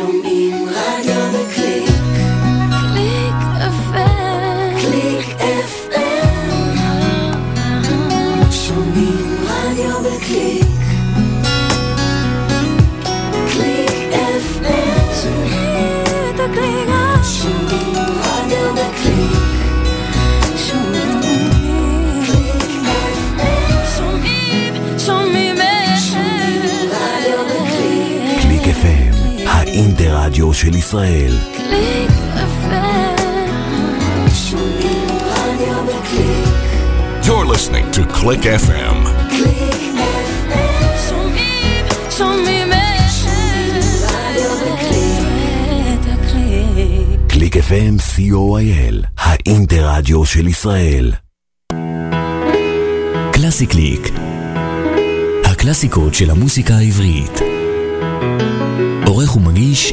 Шумим радио ДК של ישראל. קליק FM. שומעים רדיו בקליק. You're listening to Click FM. קליק FM. שומעים, שומעים. קליק FM, co.il, האינטרדיו של ישראל. קלאסי קליק. הקלאסיקות של המוסיקה העברית. עורך ומגיש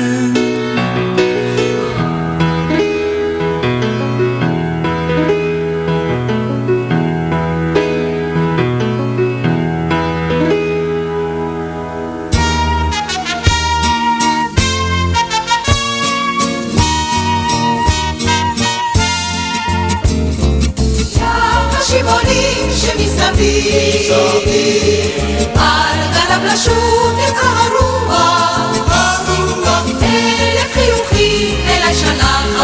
על גליו לשוט יצא הרוח, אלף חיוכים אליי שלח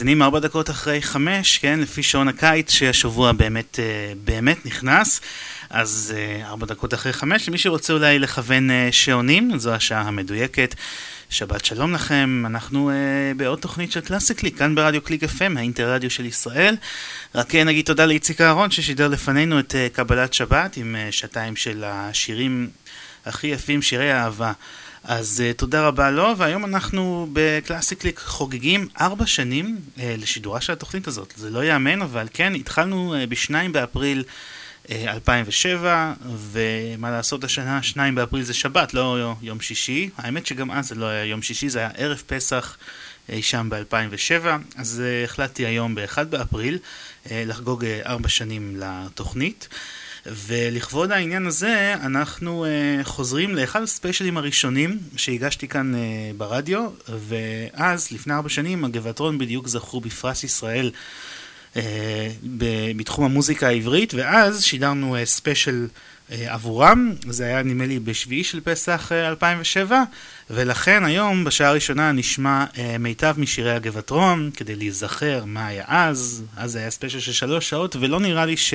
ומאזינים, ארבע דקות אחרי חמש, כן, לפי שעון הקיץ שהשבוע באמת, אה, באמת נכנס, אז אה, ארבע דקות אחרי חמש, למי שרוצה אולי לכוון אה, שעונים, זו השעה המדויקת. שבת שלום לכם, אנחנו uh, בעוד תוכנית של קלאסיקלי, כאן ברדיו קליק FM, האינטרדיו של ישראל. רק נגיד תודה לאיציק אהרון ששידר לפנינו את uh, קבלת שבת עם uh, שעתיים של השירים הכי יפים, שירי אהבה. אז אה, תודה רבה לו, והיום אנחנו בקלאסיקליק חוגגים ארבע שנים אה, לשידורה של התוכנית הזאת. זה לא ייאמן, אבל כן, התחלנו אה, בשניים באפריל אה, אה, 2007, ומה לעשות השנה, 2 באפריל זה שבת, לא יום שישי. האמת שגם אז זה לא היה יום שישי, זה היה ערב פסח אי שם ב-2007, אז החלטתי היום ב-1 באפריל לחגוג ארבע שנים לתוכנית. ולכבוד העניין הזה, אנחנו אה, חוזרים לאחד הספיישלים הראשונים שהגשתי כאן אה, ברדיו, ואז, לפני ארבע שנים, הגבעטרון בדיוק זכו בפרס ישראל אה, בתחום המוזיקה העברית, ואז שידרנו אה, ספיישל אה, עבורם, זה היה נדמה לי בשביעי של פסח אה, 2007, ולכן היום, בשעה הראשונה, נשמע אה, מיטב משירי הגבעטרון, כדי להיזכר מה היה אז, אז זה היה ספיישל של שלוש שעות, ולא נראה לי ש...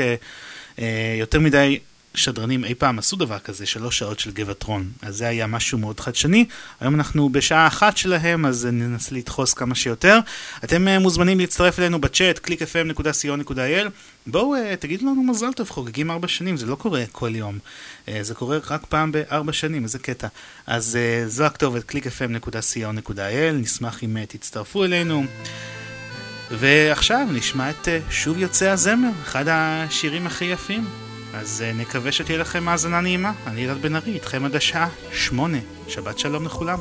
אה, יותר מדי שדרנים אי פעם עשו דבר כזה, שלוש שעות של גבעטרון. אז זה היה משהו מאוד חדשני. היום אנחנו בשעה אחת שלהם, אז ננסה לדחוס כמה שיותר. אתם uh, מוזמנים להצטרף אלינו בצ'אט, www.clickfm.co.il. בואו uh, תגידו לנו מזל טוב, חוגגים ארבע שנים, זה לא קורה כל יום. זה קורה רק פעם בארבע שנים, איזה קטע. אז זו הכתובת, clickfm.co.il, נשמח אם תצטרפו אלינו. ועכשיו נשמע את uh, שוב יוצא הזמר, אחד השירים הכי יפים. אז uh, נקווה שתהיה לכם האזנה נעימה. אני אלעד בן ארי, איתכם עד השעה שמונה. שבת שלום לכולם.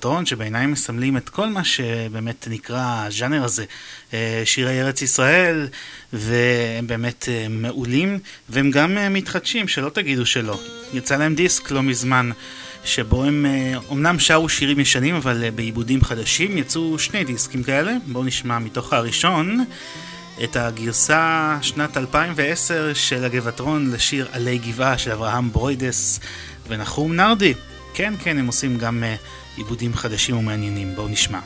הגבעתרון, שבעיניי מסמלים את כל מה שבאמת נקרא הז'אנר הזה, אה, שירי ארץ ישראל, והם באמת אה, מעולים, והם גם אה, מתחדשים, שלא תגידו שלא. יצא להם דיסק לא מזמן. שבו הם אומנם שרו שירים ישנים אבל בעיבודים חדשים, יצאו שני דיסקים כאלה, בואו נשמע מתוך הראשון את הגרסה שנת 2010 של הגבעתרון לשיר עלי גבעה של אברהם ברוידס ונחום נרדי. כן, כן, הם עושים גם uh, עיבודים חדשים ומעניינים. בואו נשמע.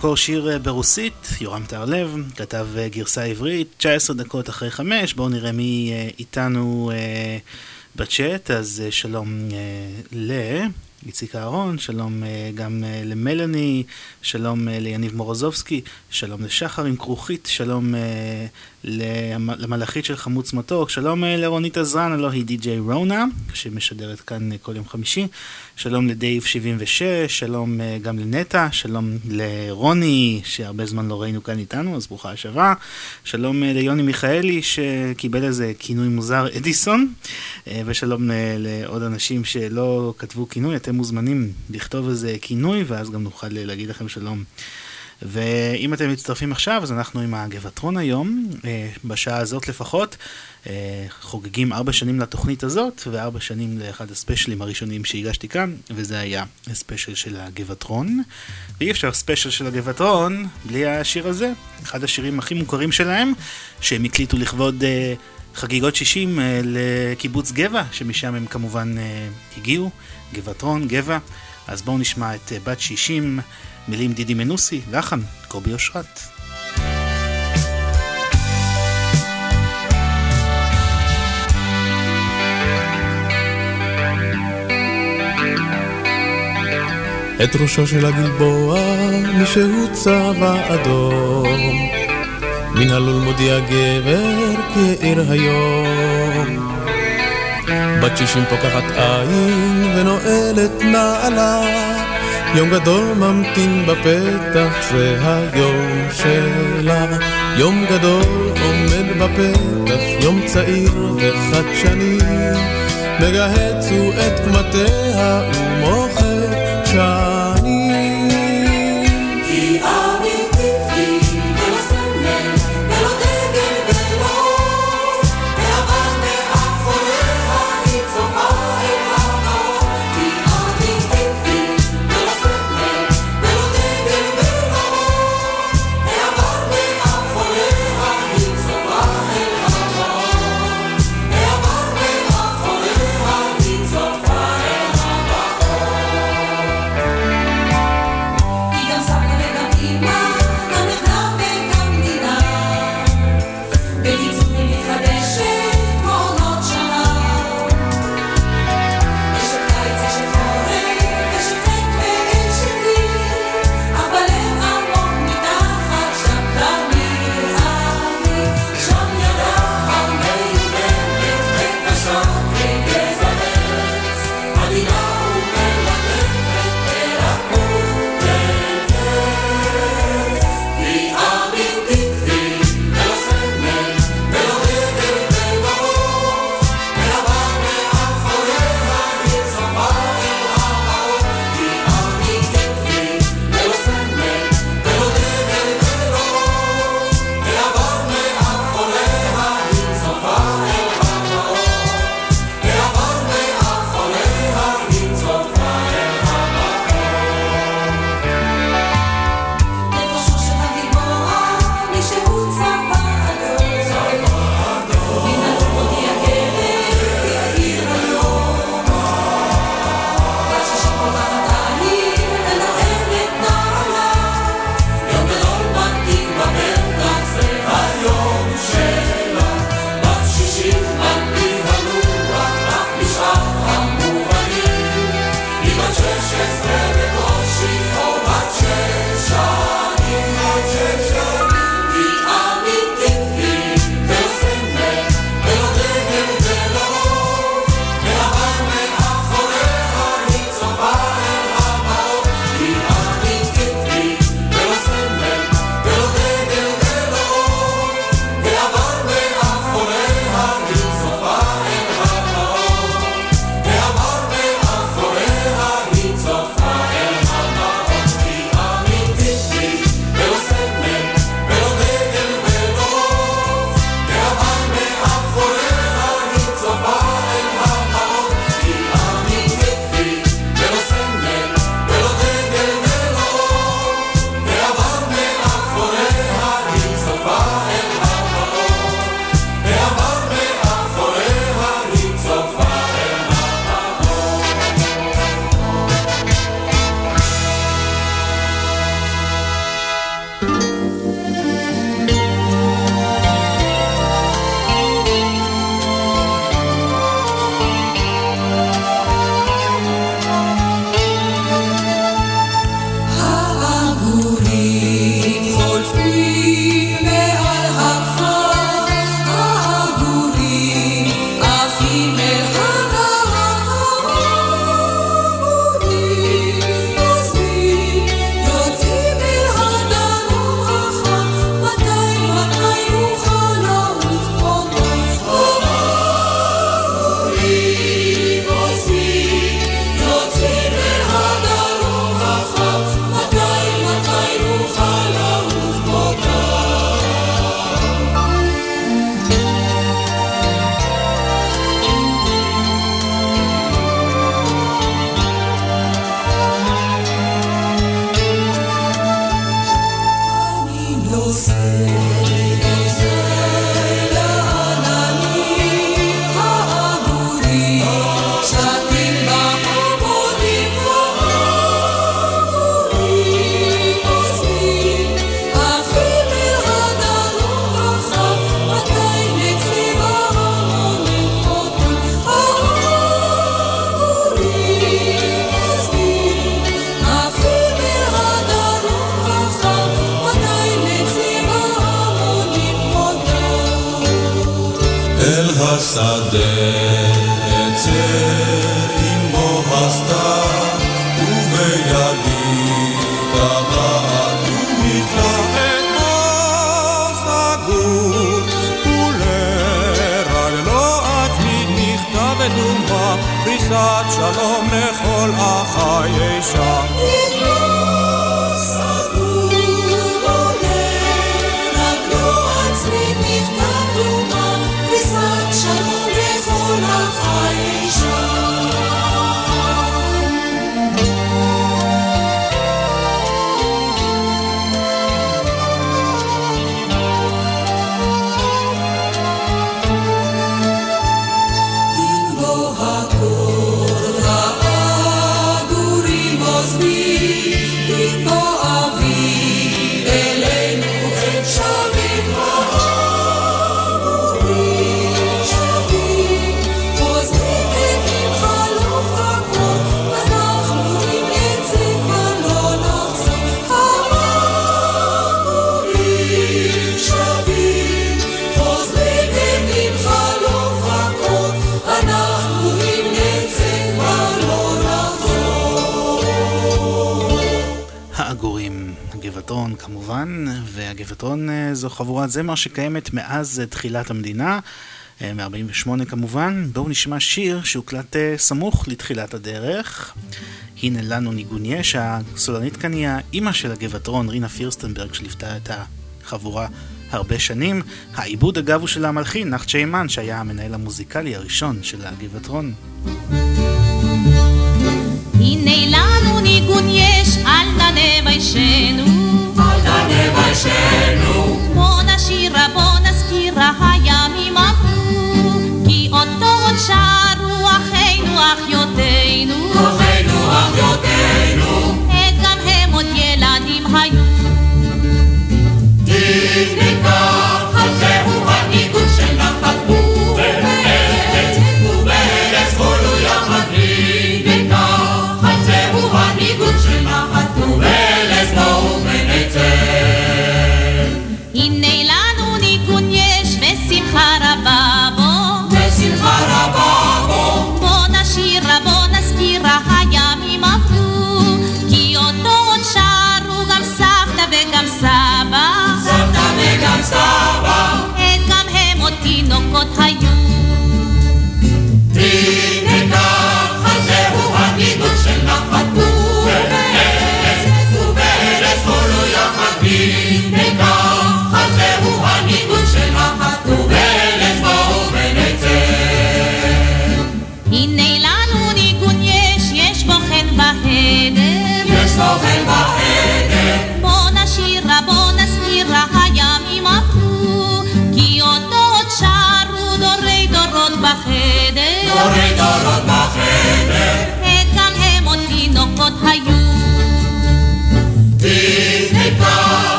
במקור שיר אה, ברוסית, יורם טהרלב, כתב אה, גרסה עברית, 19 דקות אחרי 5, בואו נראה מי אה, איתנו אה, בצ'אט, אז אה, שלום אה, ל... איציק אהרון, שלום אה, גם אה, למלאני, שלום אה, ליניב מורוזובסקי, שלום לשחר עם כרוכית, שלום אה, למ- למלאכית של חמוץ מתוק, שלום אה, לרונית עזרן, הלוא היא די.ג'יי רונה, שמשדרת כאן אה, כל יום חמישי, שלום לדייב 76, שלום אה, גם לנטע, שלום לרוני, שהרבה זמן לא ראינו כאן איתנו, אז ברוכה השבה, שלום אה, ליוני מיכאלי, שקיבל איזה כינוי מוזר, אדיסון, אה, ושלום לעוד אנשים שלא כתבו כינוי, אתם מוזמנים לכתוב איזה כינוי, ואז גם נוכל להגיד לכם שלום. ואם אתם מצטרפים עכשיו, אז אנחנו עם הגבעטרון היום, בשעה הזאת לפחות, חוגגים ארבע שנים לתוכנית הזאת, וארבע שנים לאחד הספיישלים הראשונים שהגשתי כאן, וזה היה הספיישל של הגבעטרון. ואי אפשר ספיישל של הגבעטרון בלי השיר הזה, אחד השירים הכי מוכרים שלהם, שהם הקליטו לכבוד אה, חגיגות 60 אה, לקיבוץ גבע, שמשם הם כמובן אה, הגיעו, גבעטרון, גבע. אז בואו נשמע את אה, בת 60, מילים דידי מנוסי, לחן, קובי אושרת. את ראשו של הגלבוע, מישהו צבע אדום. מן הלול מודיע גבר כעיר היום. בת שישים פוקחת עין ונועלת נעלה. יום גדול ממתין בפתח, זה היום שלה. יום גדול עומד בפתח, יום צעיר וחדשני. מגהץ הוא את קמטיה ומוחק זמר שקיימת מאז תחילת המדינה, אה, מ-48 כמובן. בואו נשמע שיר שהוקלט אה, סמוך לתחילת הדרך. הנה לנו ניגון יש, הסולנית כאן היא האימא של הגבעתרון, רינה פירסטנברג, שליוותה את החבורה הרבה שנים. העיבוד אגב הוא של המלחין, נחצ'ה אימן, שהיה המנהל המוזיקלי הראשון של הגבעתרון. הנה לנו ניגון יש, אל תנה ביישנו. אל תנה ביישנו. נשירה, בוא נזכיר הימים עברו, כי אותו עוד שרו אחינו, אחיותינו. אחינו, אחיותינו. אה, גם הם עוד ילדים היו. תקניקה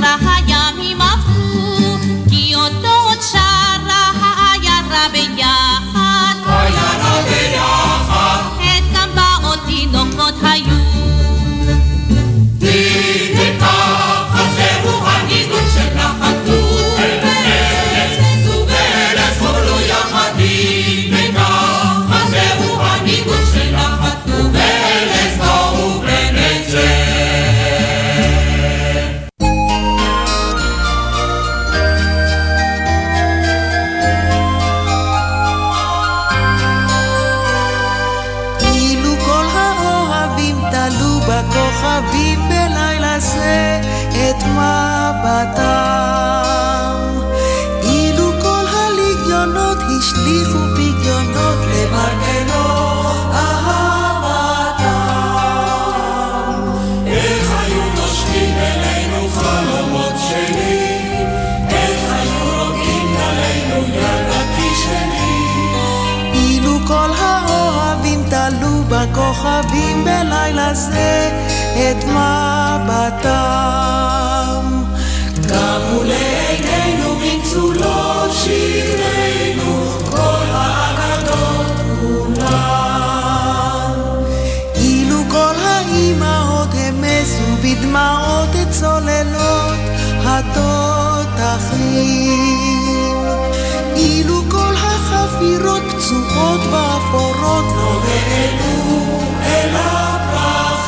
la הזה את מבטם. קמו לעינינו במצולות שירנו כל האגדות כולן. אילו כל האימהות המסו בדמעות את צוללות התותחים. אילו כל החפירות פצועות ואפורות לא העלו אליו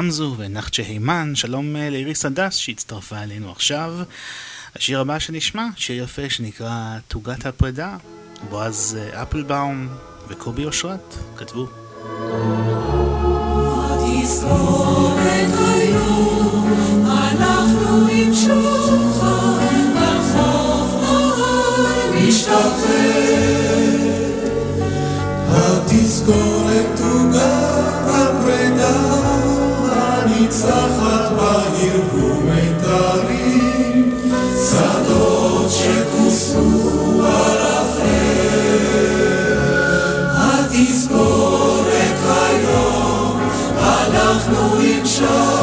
גמזו ונחצ'ה הימן, שלום אה, לאיריס הדס שהצטרפה אלינו עכשיו. השיר הבא שנשמע, שיר יפה שנקרא תוגת הפרידה, בועז אה, אפלבאום וקובי אושרת כתבו. אנחנו נמשוך התזכורת תוגת הפרידה ניצחת בהרהום מיתרים, שדות שכוסו ערפל. התזכורת היום, אנחנו עם שם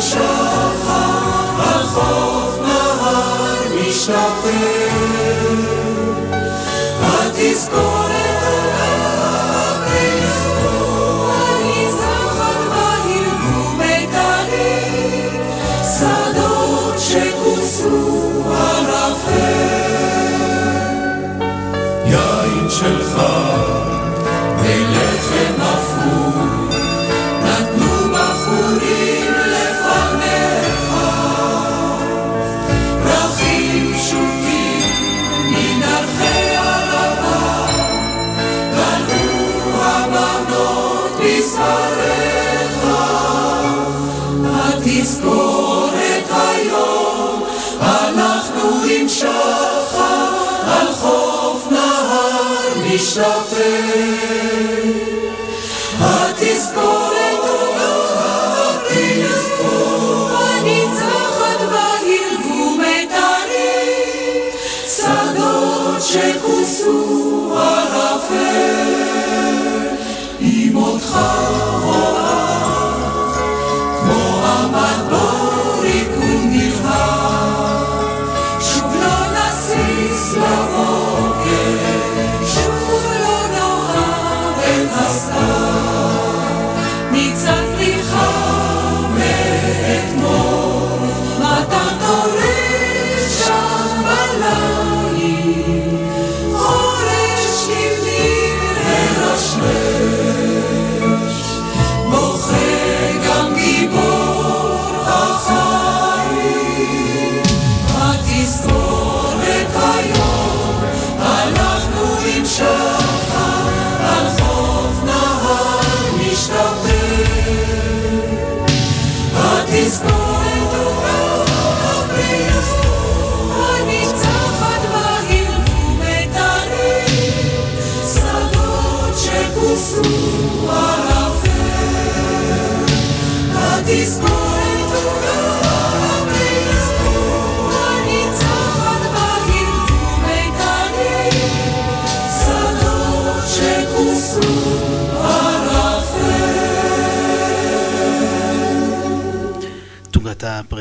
שחר, החוף נהר משתפר. Krishna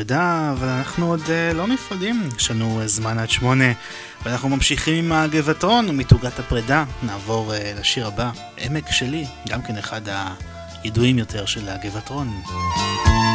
הפרידה, אבל אנחנו עוד אה, לא נפרדים, יש לנו אה, זמן עד שמונה, ואנחנו ממשיכים עם הגבעתרון, ומתוגת הפרידה. נעבור אה, לשיר הבא, עמק שלי, גם כן אחד הידועים יותר של הגבעתרון. המחזיר,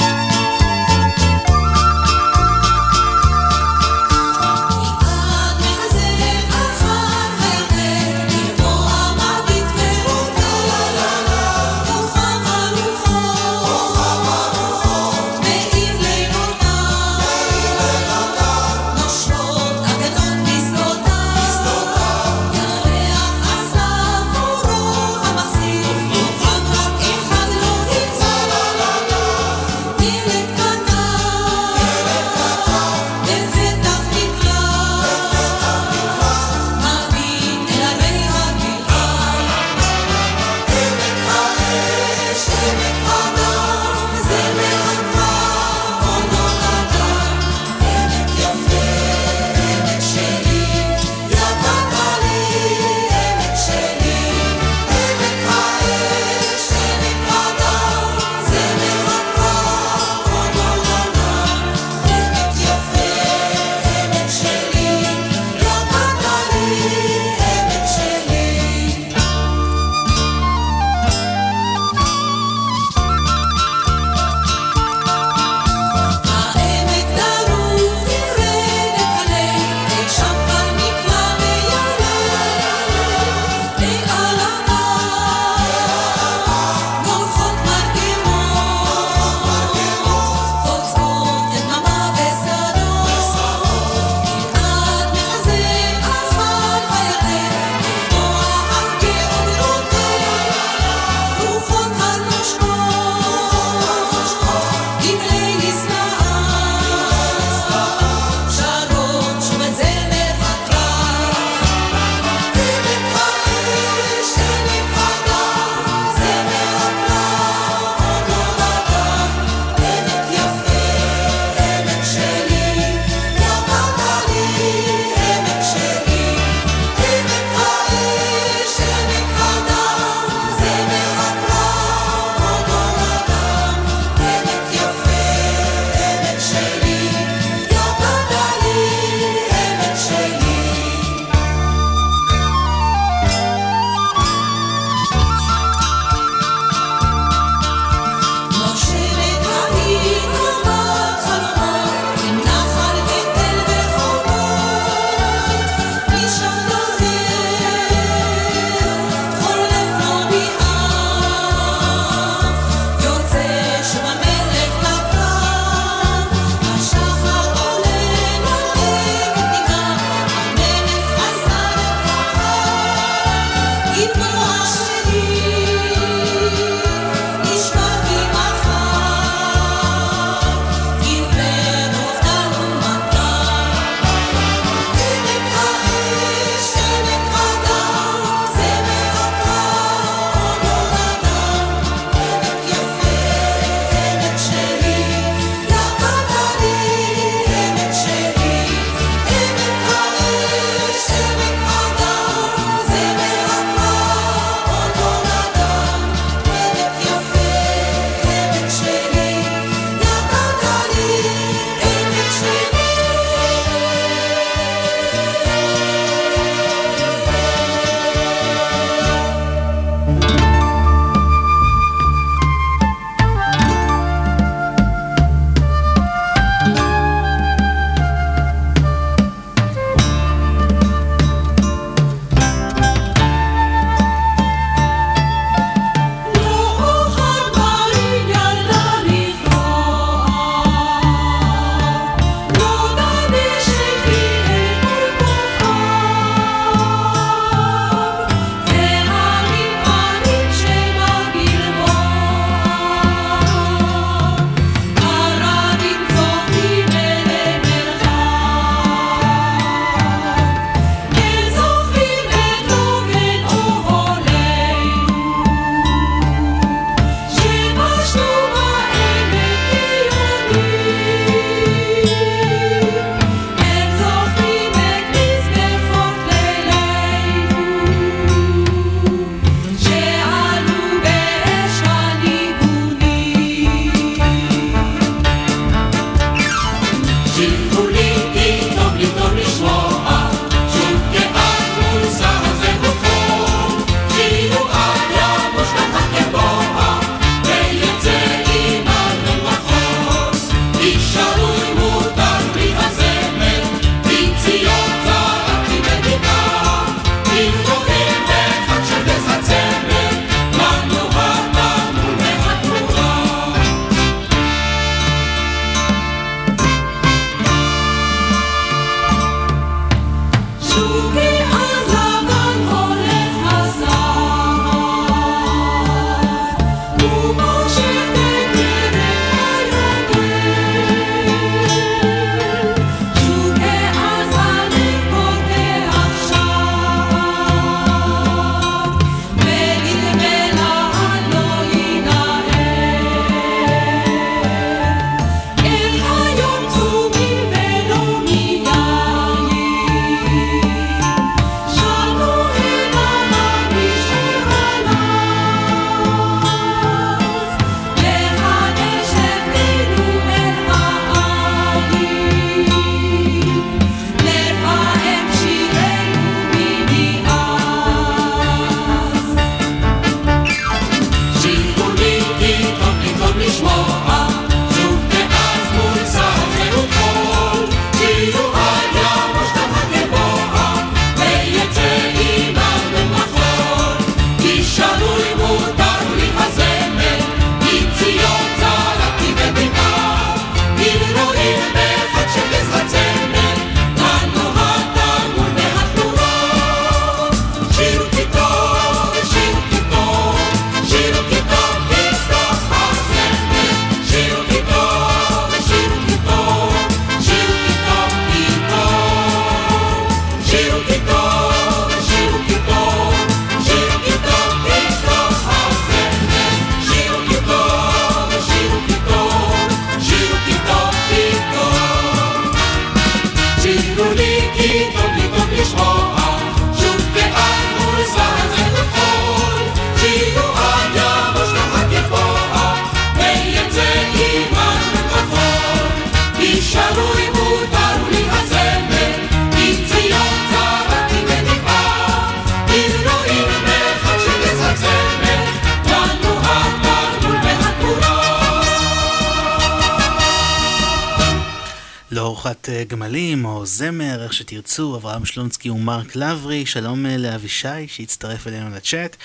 תרצו, אברהם שלונסקי ומרק לברי, שלום אה, לאבישי שהצטרף אלינו לצ'אט.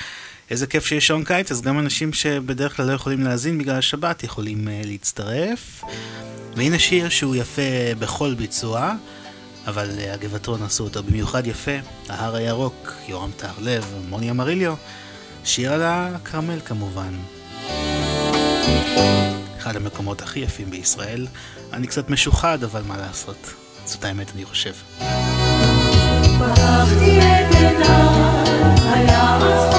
איזה כיף שיש שעון קיץ, אז גם אנשים שבדרך כלל לא יכולים להאזין בגלל השבת יכולים uh, להצטרף. והנה שיר שהוא יפה בכל ביצוע, אבל uh, הגבעתרון עשו אותו במיוחד יפה, ההר הירוק, יורם טהרלב, מוני אמריליו, שיר על הכרמל כמובן. אחד המקומות הכי יפים בישראל. אני קצת משוחד, אבל מה לעשות. זאת האמת, אני חושב. ברחתי את עיניי, היה מצחיק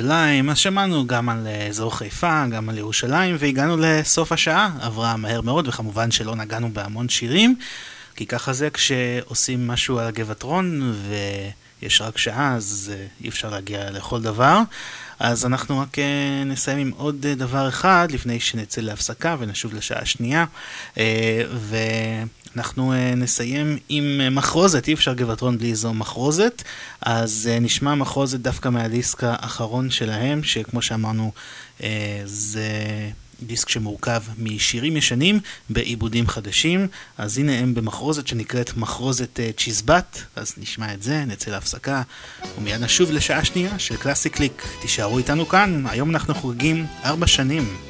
אור וירושלים, אז שמענו גם על אה, אזור חיפה, גם על ירושלים, והגענו לסוף השעה, עברה מהר מאוד, וכמובן שלא נגענו בהמון שירים, כי ככה זה כשעושים משהו על הגבעתרון, ויש רק שעה, אז אה, אי אפשר להגיע לכל דבר. אז אנחנו רק אה, נסיים עם עוד דבר אחד, לפני שנצא להפסקה ונשוב לשעה שנייה. אה, ואנחנו אה, נסיים עם מחרוזת, אי אפשר גבעתרון בלי זו מחרוזת. אז אה, נשמע מחרוזת דווקא מהדיסק האחרון שלהם, שכמו שאמרנו, אה, זה דיסק שמורכב משירים ישנים בעיבודים חדשים. אז הנה הם במחרוזת שנקראת מחרוזת אה, צ'יזבט, אז נשמע את זה, נצא להפסקה, ומיד נשוב לשעה שנייה של קלאסי קליק. תישארו איתנו כאן, היום אנחנו חוגגים ארבע שנים.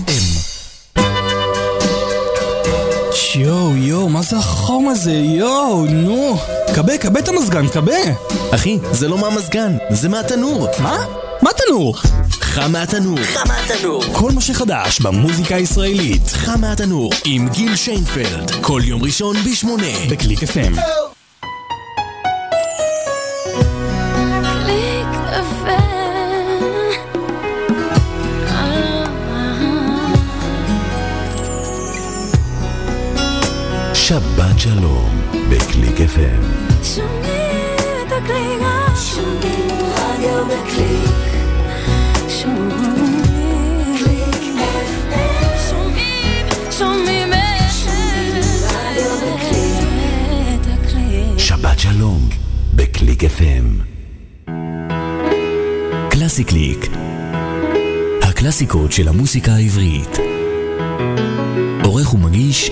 יואו, יואו, מה זה החום הזה? יואו, נו. כבה, כבה את המזגן, כבה. אחי, זה לא מהמזגן, זה מהתנור. מה? מה תנור? חם מהתנור. חם מהתנור. כל מה שחדש במוזיקה הישראלית. חם מהתנור עם גיל שיינפלד. כל יום ראשון בשמונה. בקליק FM. קליק שלום, בקליק FM. שומעים את הקליק, שומעים רדיו בקליק. שומעים קליק FM. שומעים, שומעים רדיו בקליק. שבת שלום, בקליק FM. קלאסי קליק. הקלאסיקות של המוסיקה העברית. עורך ומגיש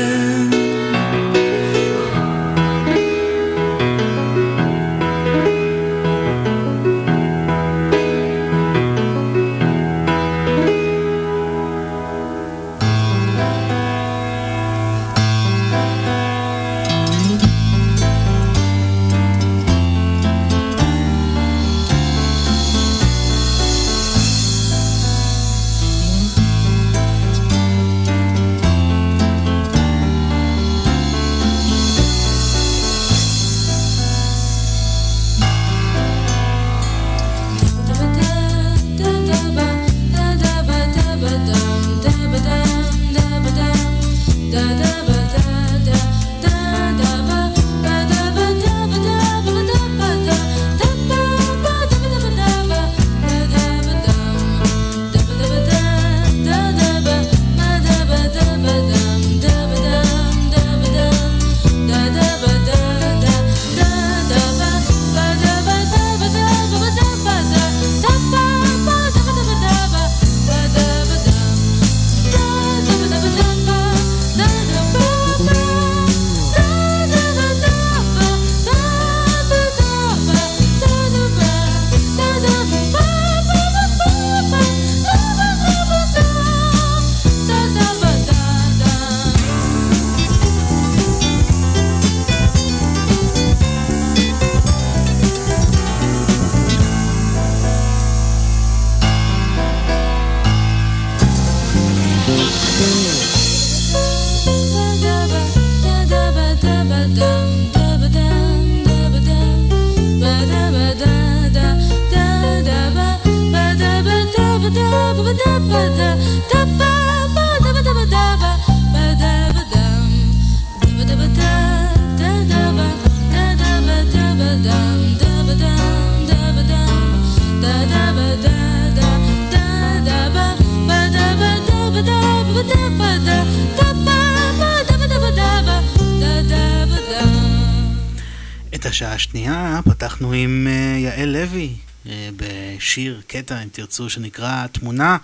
בשיר, קטע, אם תרצו, שנקרא תמונה,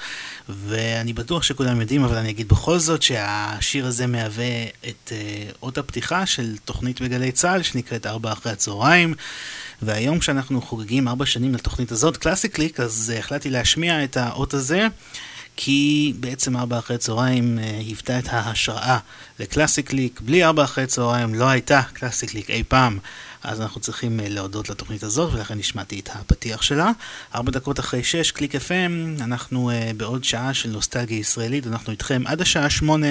ואני בטוח שכולם יודעים, אבל אני אגיד בכל זאת שהשיר הזה מהווה את אה, אות הפתיחה של תוכנית בגלי צה"ל שנקראת ארבע אחרי הצהריים. והיום כשאנחנו חוגגים ארבע שנים לתוכנית הזאת, קלאסי קליק, אז אה, החלטתי להשמיע את האות הזה, כי בעצם ארבע אחרי צהריים אה, היוותה את ההשראה לקלאסי קליק. בלי ארבע אחרי צהריים לא הייתה קלאסי קליק אי פעם. אז אנחנו צריכים uh, להודות לתוכנית הזאת, ולכן השמעתי את הפתיח שלה. ארבע דקות אחרי שש, קליק FM, אנחנו uh, בעוד שעה של נוסטלגיה ישראלית, אנחנו איתכם עד השעה שמונה,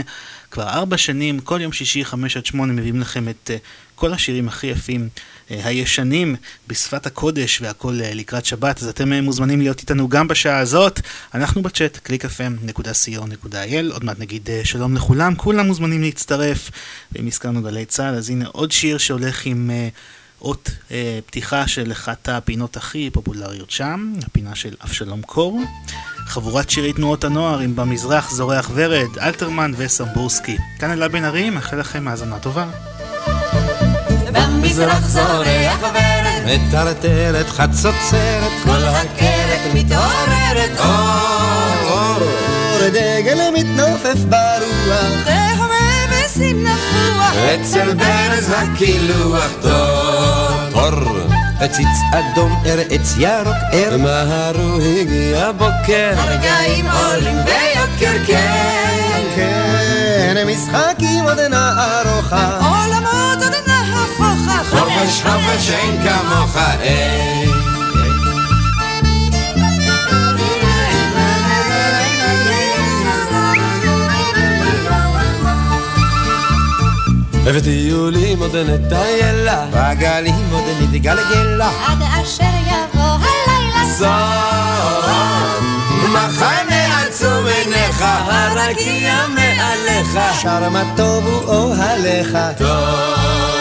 כבר ארבע שנים, כל יום שישי, חמש עד שמונה, מביאים לכם את uh, כל השירים הכי יפים. הישנים בשפת הקודש והכל לקראת שבת, אז אתם מוזמנים להיות איתנו גם בשעה הזאת. אנחנו בצ'אט, www.clickfm.co.il, עוד מעט נגיד שלום לכולם, כולם מוזמנים להצטרף. ואם הזכרנו גלי צה"ל, אז הנה עוד שיר שהולך עם אות אה, פתיחה של אחת הפינות הכי פופולריות שם, הפינה של אבשלום קור. חבורת שירי תנועות הנוער עם במזרח זורח ורד, אלתרמן וסמבורסקי. כאן אלה בן ארי, מאחל לכם האזנה טובה. במזרח זורח ורד, מטרטרת חצוצרת, כל הקרת מתעוררת, אור, אור, דגל מתנופף ברוח, תהווה וסינפוח, אצל ברז הקילוח טוב, אור. עציץ אדום, עץ ירוק, ער, מהרו הגיע בוקר, הרגעים עולים ביוקר, כן, כן, משחקים עוד נערוכה, עולמות חופש חופש אין כמוך, אין. ובטיולים עוד נטיילה, בגלים עוד נתגלגלה, עד אשר יבוא הלילה סוף. מחנה עצום עיניך, הרקיע מעליך, שר מה טוב הוא אוהליך. טוב.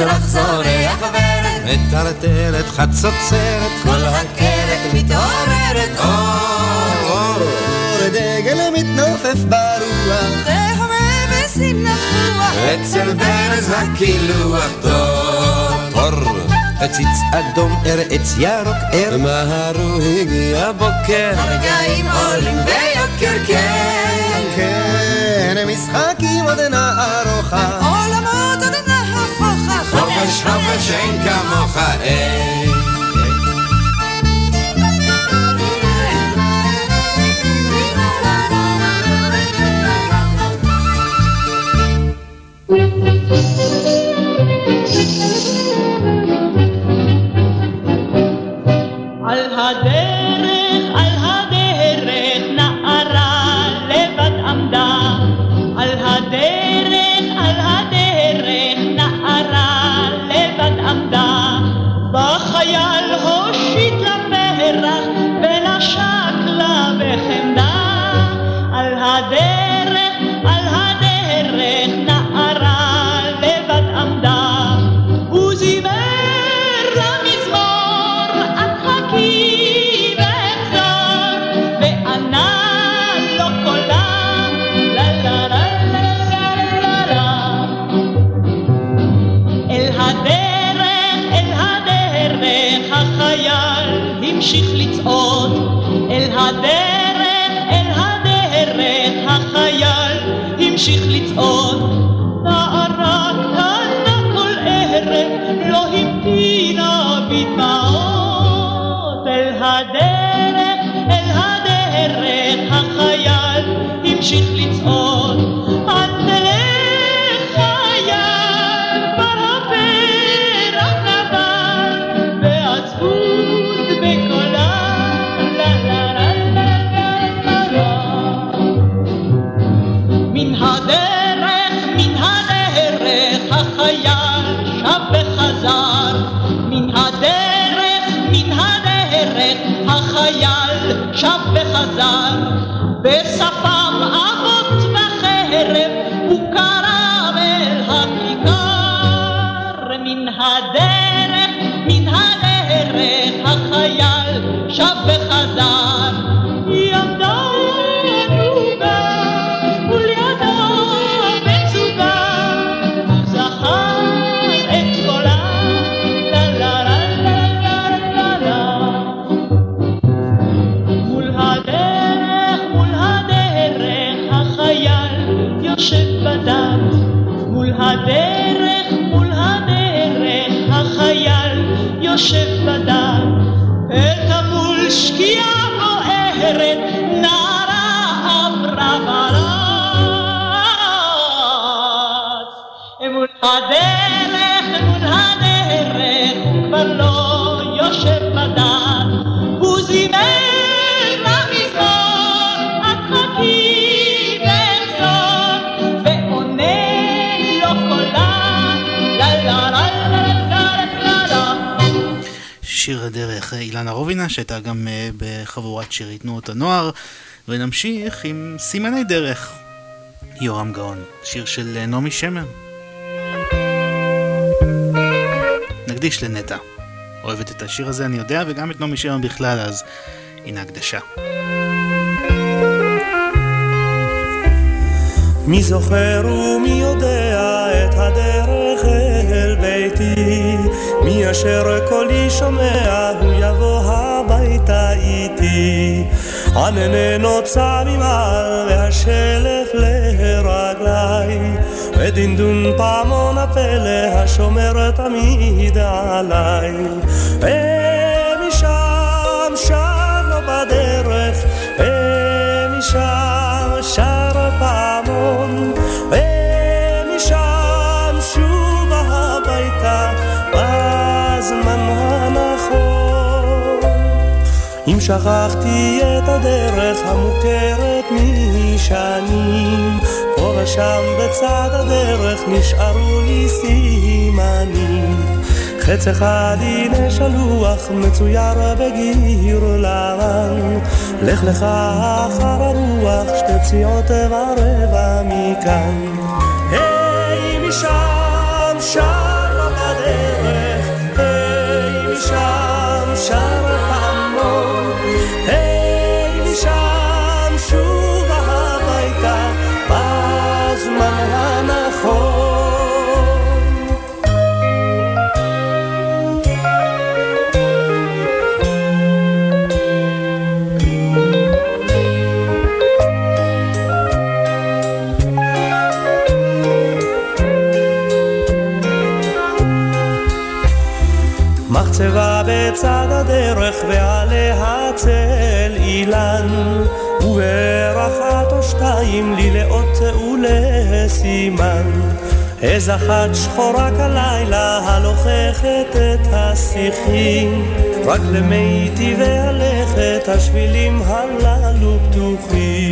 במזרח זורח ורד, מטרטרת חצוצרת, כל הקרת מתעוררת, אור, אור, אור, דגל מתנופף ברוח, בסין נפוח, אצל ברז הקילוח דור, תור, עציץ אדום ער, עץ ירוק ער, מהרו הגיע בוקר, הרגעים עולים ביוקר, כן, כן, משחקים עוד נערוכה, חופש חופש אין כמוך, אין. אילנה רובינה, שהייתה גם אה, בחבורת שירי תנועות הנוער, ונמשיך עם סימני דרך. יורם גאון, שיר של אה, נעמי שמר. נקדיש לנטע. אוהבת את השיר הזה, אני יודע, וגם את נעמי שמר בכלל, אז הנה הקדשה. מי זוכר ומי יודע אל ביתי מי אשר קולי שומע הוא יבוא הביתה איתי. ענני נוצה ממעל והשלף לרגליי ודינדון פעמון הפלא השומר תמיד עליי. ומשם שר לו בדרך ומשם שר פעמון שכחתי את הדרך המוכרת משנים. פה ושם בצד הדרך נשארו לי סימנים. חץ אחד הנה שלוח מצויר בגיר לבן לך לך אחר הרוח שתי פסיעות ורבע מכאן. היי משם שם בדרך הדרך ועליה צל אילן וברח אחת או שתיים לי לאות ולסימן. איז אחת שחורה כלילה הלוככת את השיחים. רק למיטיבי הלכת השבילים הללו פתוחים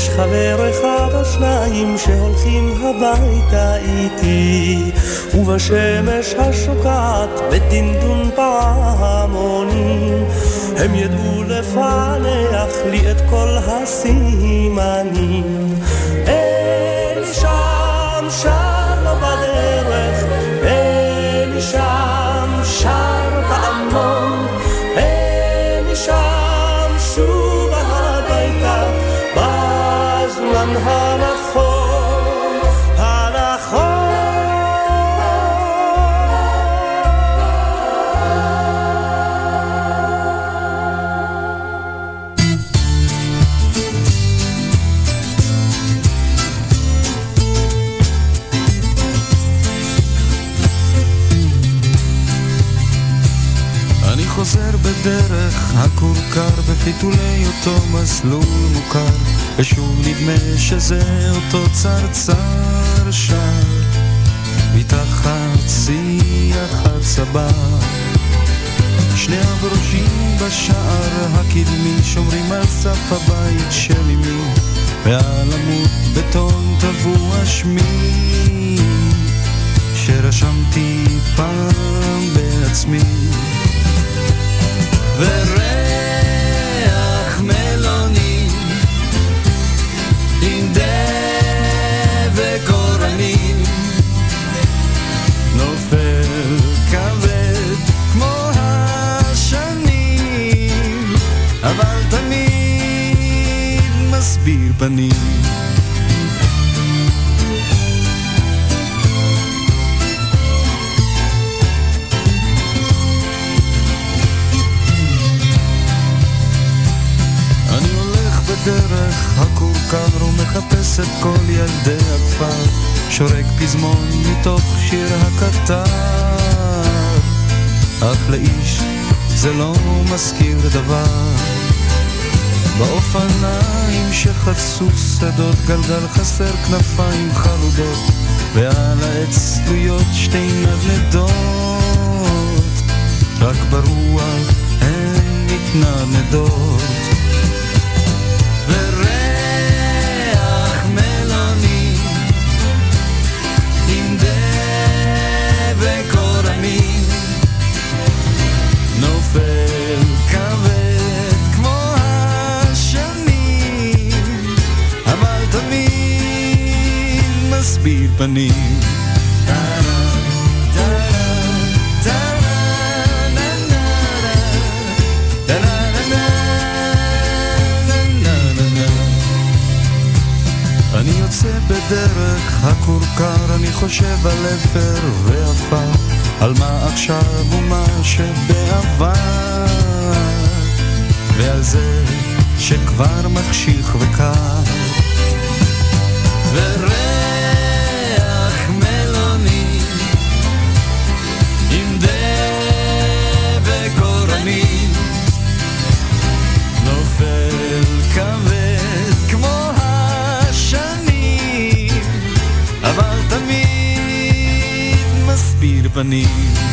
יש חבר אחד או שניים שהולכים הביתה איתי ובשמש השוקעת בדינדון פעמונים. הם ידעו לפענח לי את כל הסימנים. אל שם שר בדרך אל שם שר בזמן הנכון הנכון אני חוזר בדרך הכורכר בפיתולי אותו מסלול מוכר ושוב נדמה שזה אותו צרצר שר מתחת שיח הצבא. שני הברושים בשער הקדמי שומרים על סף הבית של אמי ועל עמוד בטון טבוע שמי. שרשמתי פעם בעצמי. וריח אורנים נופל כבד כמו השנים אבל תמיד מסביר פנים. בדרך הכורכר ומחפש את כל ילדי הכפר שורק פזמון מתוך שיר הקטר. אך לאיש זה לא מזכיר דבר. באופניים שחצו שדות גלגל חסר כנפיים חלודות ועל העץ תלויות שתי נדנדות. רק ברוח הן מתנדנדות מסביר פנים אני יוצא בדרך הכורכר, אני חושב על אפר ועפר, על מה עכשיו ומה שבעבר, ועל זה שכבר מחשיך וקר. וריח מסביר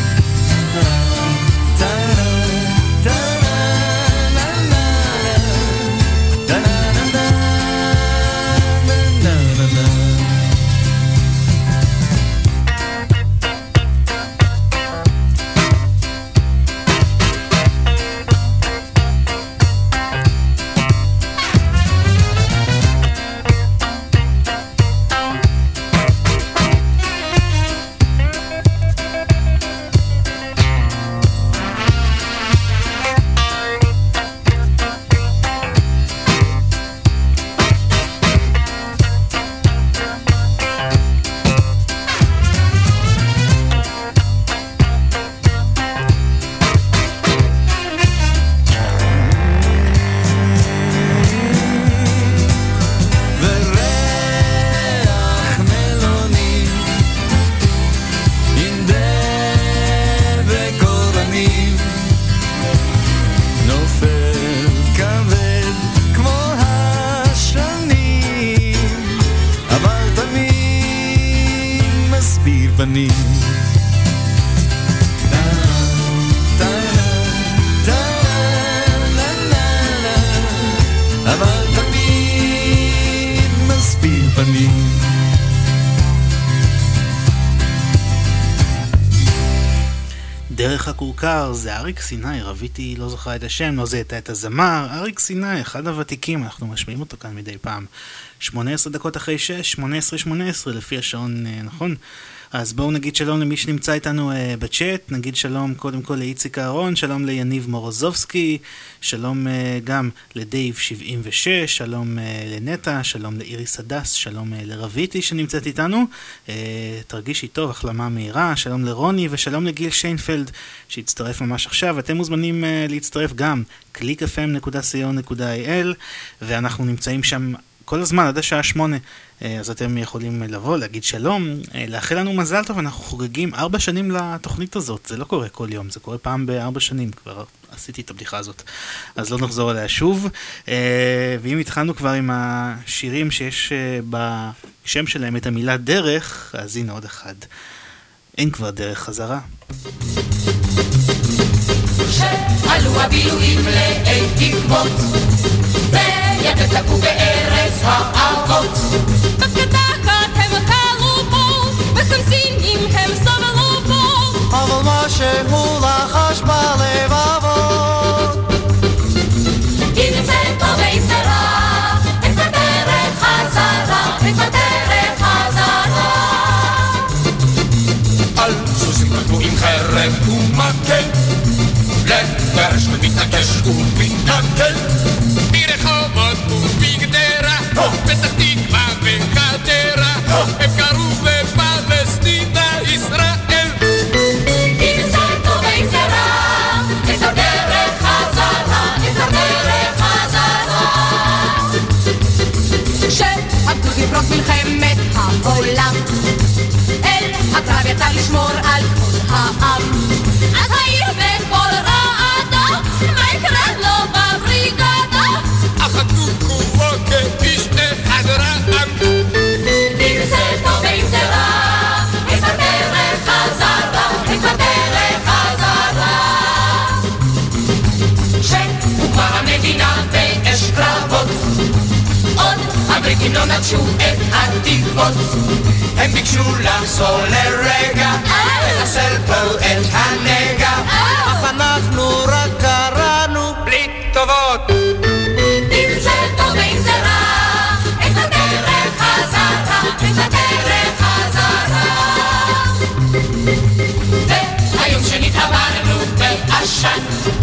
הכורכר זה אריק סיני, רביתי לא זוכר את השם, לא זיהתה את הזמר, אריק סיני, אחד הוותיקים, אנחנו משמיעים אותו כאן מדי פעם. 18 דקות אחרי 6, 18 18 לפי השעון, אה, נכון? אז בואו נגיד שלום למי שנמצא איתנו uh, בצ'אט, נגיד שלום קודם כל לאיציק אהרון, שלום ליניב מורוזובסקי, שלום uh, גם לדייב 76, שלום uh, לנטע, שלום לאיריס הדס, שלום uh, לרביטי שנמצאת איתנו, uh, תרגישי טוב, החלמה מהירה, שלום לרוני ושלום לגיל שיינפלד שהצטרף ממש עכשיו, אתם מוזמנים uh, להצטרף גם, clickfm.co.il ואנחנו נמצאים שם כל הזמן עד השעה שמונה, אה, אז אתם יכולים לבוא, להגיד שלום, אה, לאחל לנו מזל טוב, אנחנו חוגגים ארבע שנים לתוכנית הזאת, זה לא קורה כל יום, זה קורה פעם בארבע שנים, כבר עשיתי את הבדיחה הזאת, אז לא נחזור עליה שוב. אה, ואם התחלנו כבר עם השירים שיש בשם שלהם את המילה דרך, אז הנה עוד אחד. אין כבר דרך חזרה. שעלו הבילויים לאין תקוות ויגד תקעו בארץ האבות בקטקת הם כלו בו, בחמסינים הם סבלו בו. אבל משהו לחש בלבבות אם זה טוב ואם זה רע דרך חזרה דרך חזרה על סוסים רקבו עם חרב ומקל לגרש ומתנקש ובגדרה פתח תקווה וחדרה הם קראו לפלסטינה ישראל. אם זה טוב ואם זה רע אין כבר דרך חזרה אין כבר דרך חזרה. שעבדו לפרוץ מלחמת העולם אל הקרב יצא לשמור על כבוד העם. אז העיר בקול רעדה מה יקרה לו בבריגדה? אחדו כוחו הבריטים לא נטשו את התקוות הם ביקשו לחזור לרגע ולחסל פה את הנגע. אך אנחנו רק קראנו בלי טובות. אם זה טוב ואם זה רע אין כבר דרך חזרה אין כבר דרך חזרה והיום שנתעברנו בעשן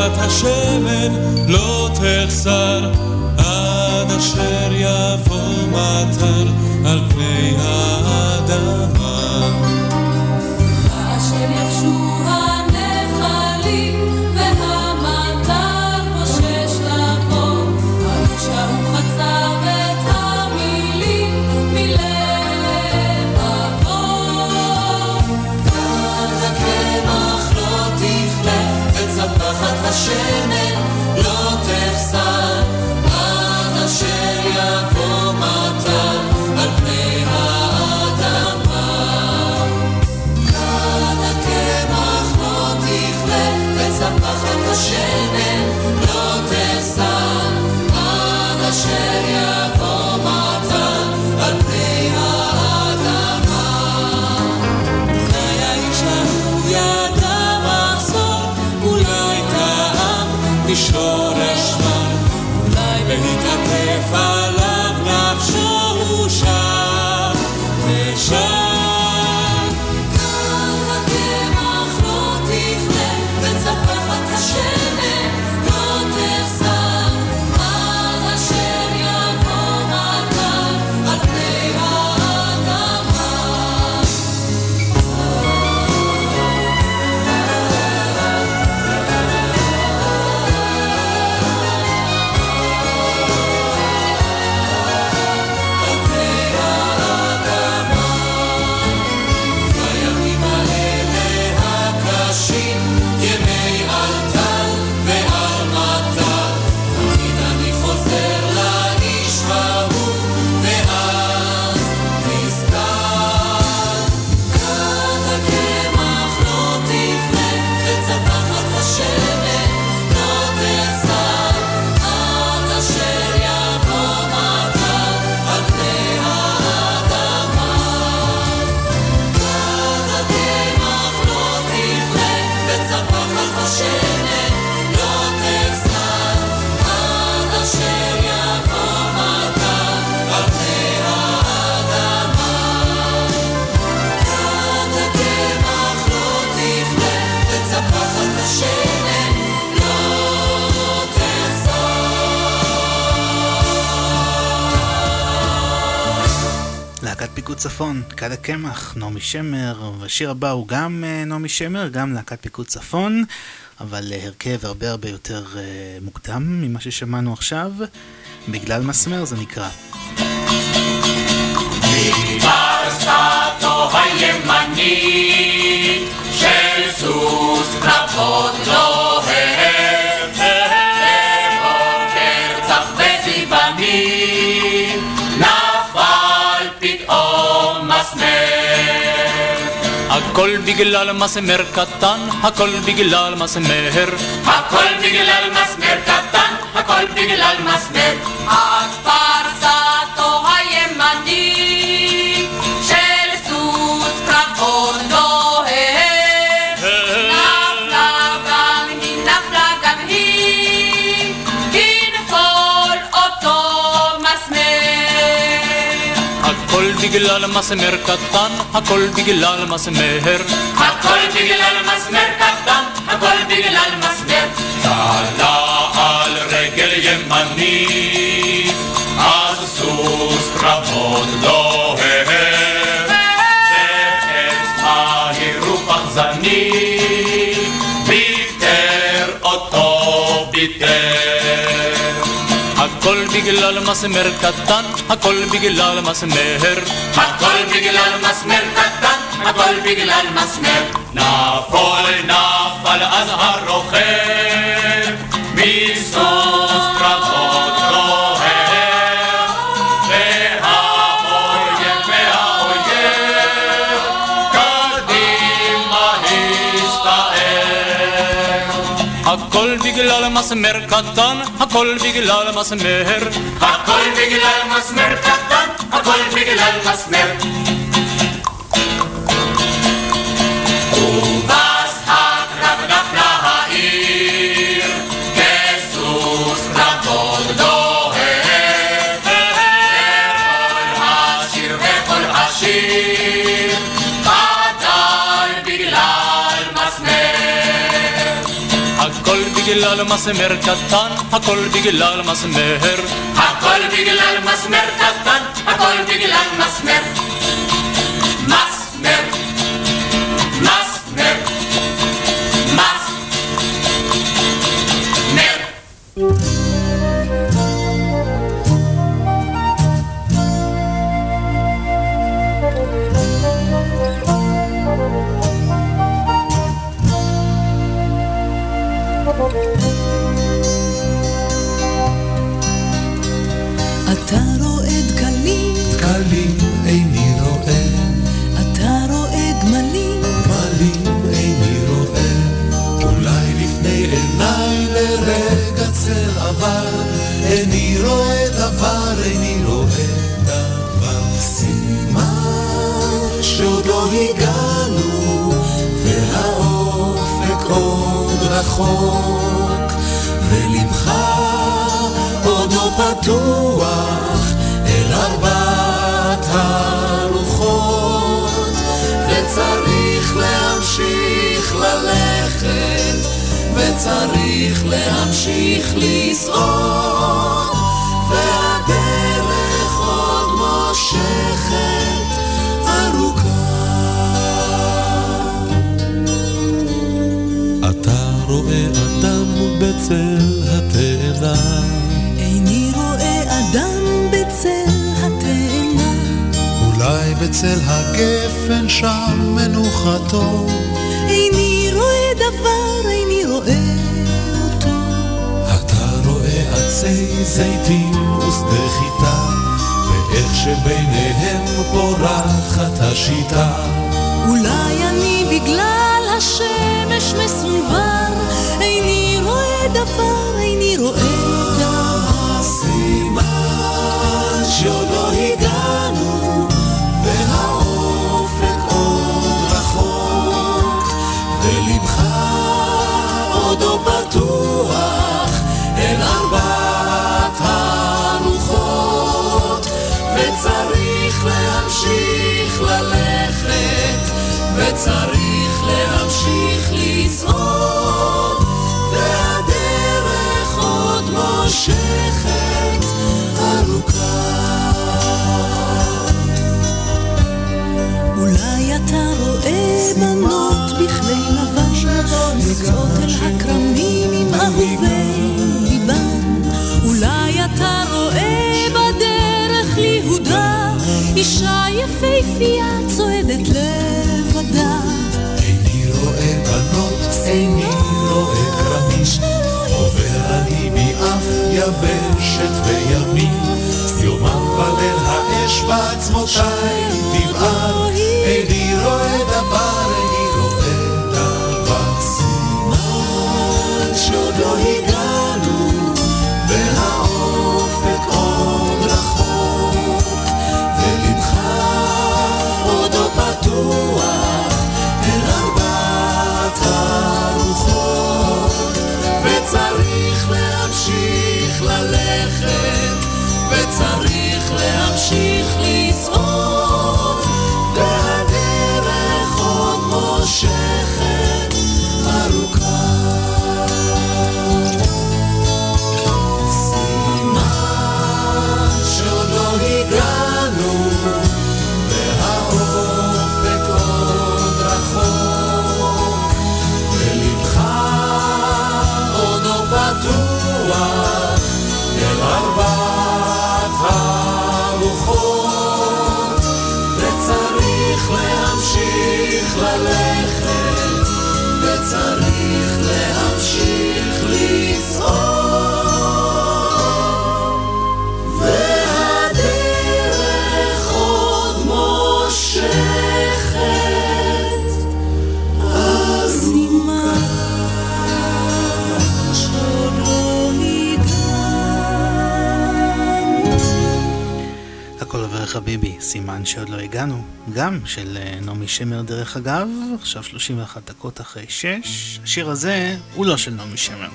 וצפחת השמן לא תחסר, עד אשר יבוא מטר על פני האדמה. כד הקמח, נעמי שמר, והשיר הבא הוא גם אה, נעמי שמר, גם להקת פיקוד צפון, אבל אה, הרכב הרבה הרבה יותר אה, מוקדם ממה ששמענו עכשיו, בגלל מסמר זה נקרא. של סוס קרבות לוהב הכל בגלל מסמר קטן, הכל בגלל מסמר. הכל בגלל מסמר קטן, הכל בגלל מסמר אז פרסתו בגלל מסמר קטן, הכל בגלל מסמר. הכל בגלל מסמר קטן, הכל בגלל מסמר צלה על רגל ימנית, מסמר קטן, הכל בגלל מסמר. הכל בגלל מסמר קטן, הכל בגלל מסמר. נפול נפל אז הרוכב, מסמר קטן, הכל בגלל מסמר. הכל בגלל מסמר קטן, הכל בגלל מסמר. בגלל מסמר קטן, הכל בגלל מסמר. הכל בגלל מסמר קטן, הכל בגלל מסמר. אתה רועד קלים, קלים איני רואה, אתה רואה גמלים, גמלים איני רואה. אולי לפני עיניי לרגע צל עבר, איני רואה דבר, איני רואה דבר. סימן שעוד לא הגענו, והאופק עוד רחוק, פתוח אל ארבעת הרוחות, וצריך להמשיך ללכת, וצריך להמשיך לסעוד, בצל הגפן שם מנוחתו, איני רואה דבר, איני רואה אותו. אתה רואה עצי זיתים ושדה חיטה, ואיך שביניהם פורחת השיטה. אולי אני בגלל השמש מסונבר, איני רואה דבר, איני רואה דבר. סימן וצריך להמשיך לצעוד, והדרך עוד מושכת ארוכה. אתה רואה בנות בכלי לבן, יוצאות אל הכרמים עם אהובי ליבן. אולי אתה רואה בדרך ליהודה, אישה יפהפייה צועדת לבדה. יבשת וימים, יומם וליל האש בעצמותיי תבער, איני רואה דבר, סימן שעוד לא הגענו, גם של אה, נעמי שמר דרך אגב, עכשיו 31 דקות אחרי 6. השיר הזה הוא לא של נעמי שמר.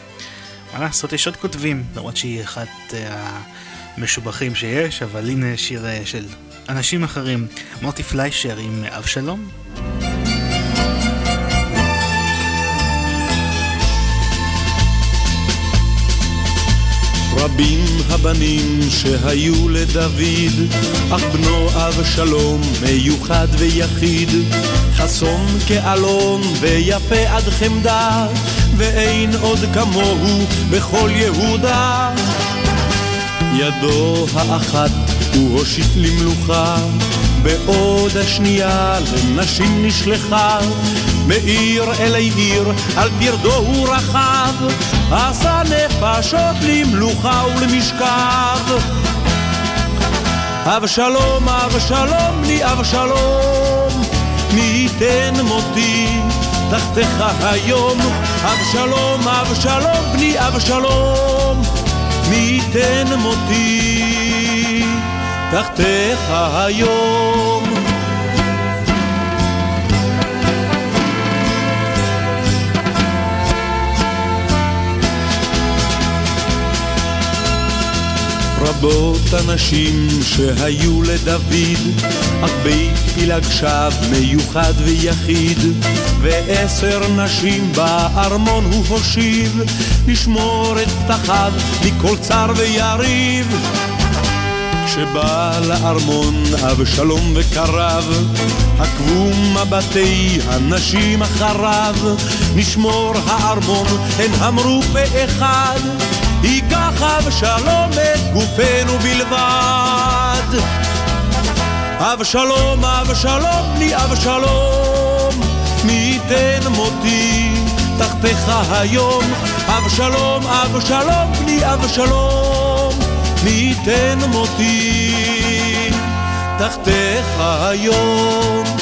מה לעשות, יש עוד כותבים, למרות שהיא אחת אה, המשובחים שיש, אבל הנה שיר אה, של אנשים אחרים. מוטי פליישר עם אבשלום. רבים הבנים שהיו לדוד, אך בנו אבשלום מיוחד ויחיד, חסון כאלון ויפה עד חמדה, ואין עוד כמוהו בכל יהודה. ידו האחת הוא הושיט למלוכה, בעוד השנייה לנשים נשלחה, מעיר אלי עיר, על פרדו הוא רכב, עשה נפשות למלוכה ולמשכב. אבשלום, אבשלום, לי אבשלום, מי ייתן מותי תחתיך היום. אבשלום, אבשלום, בני אבשלום, מי ייתן מותי תחתיך היום. רבות הנשים שהיו לדוד, אך בית פילג שב מיוחד ויחיד, ועשר נשים בארמון הוא הושיב, לשמור את פתחיו מכל צר ויריב. כשבא לארמון אבשלום וקרב, עקבו מבטי הנשים אחריו, נשמור הארמון, הן אמרו פה אחד, ייקח אבשלום את גופנו בלבד. אבשלום, אבשלום, לי אבשלום, מי ייתן מותי תחתיך היום. אבשלום, אבשלום, לי אבשלום, מי ייתן מותי תחתיך היום.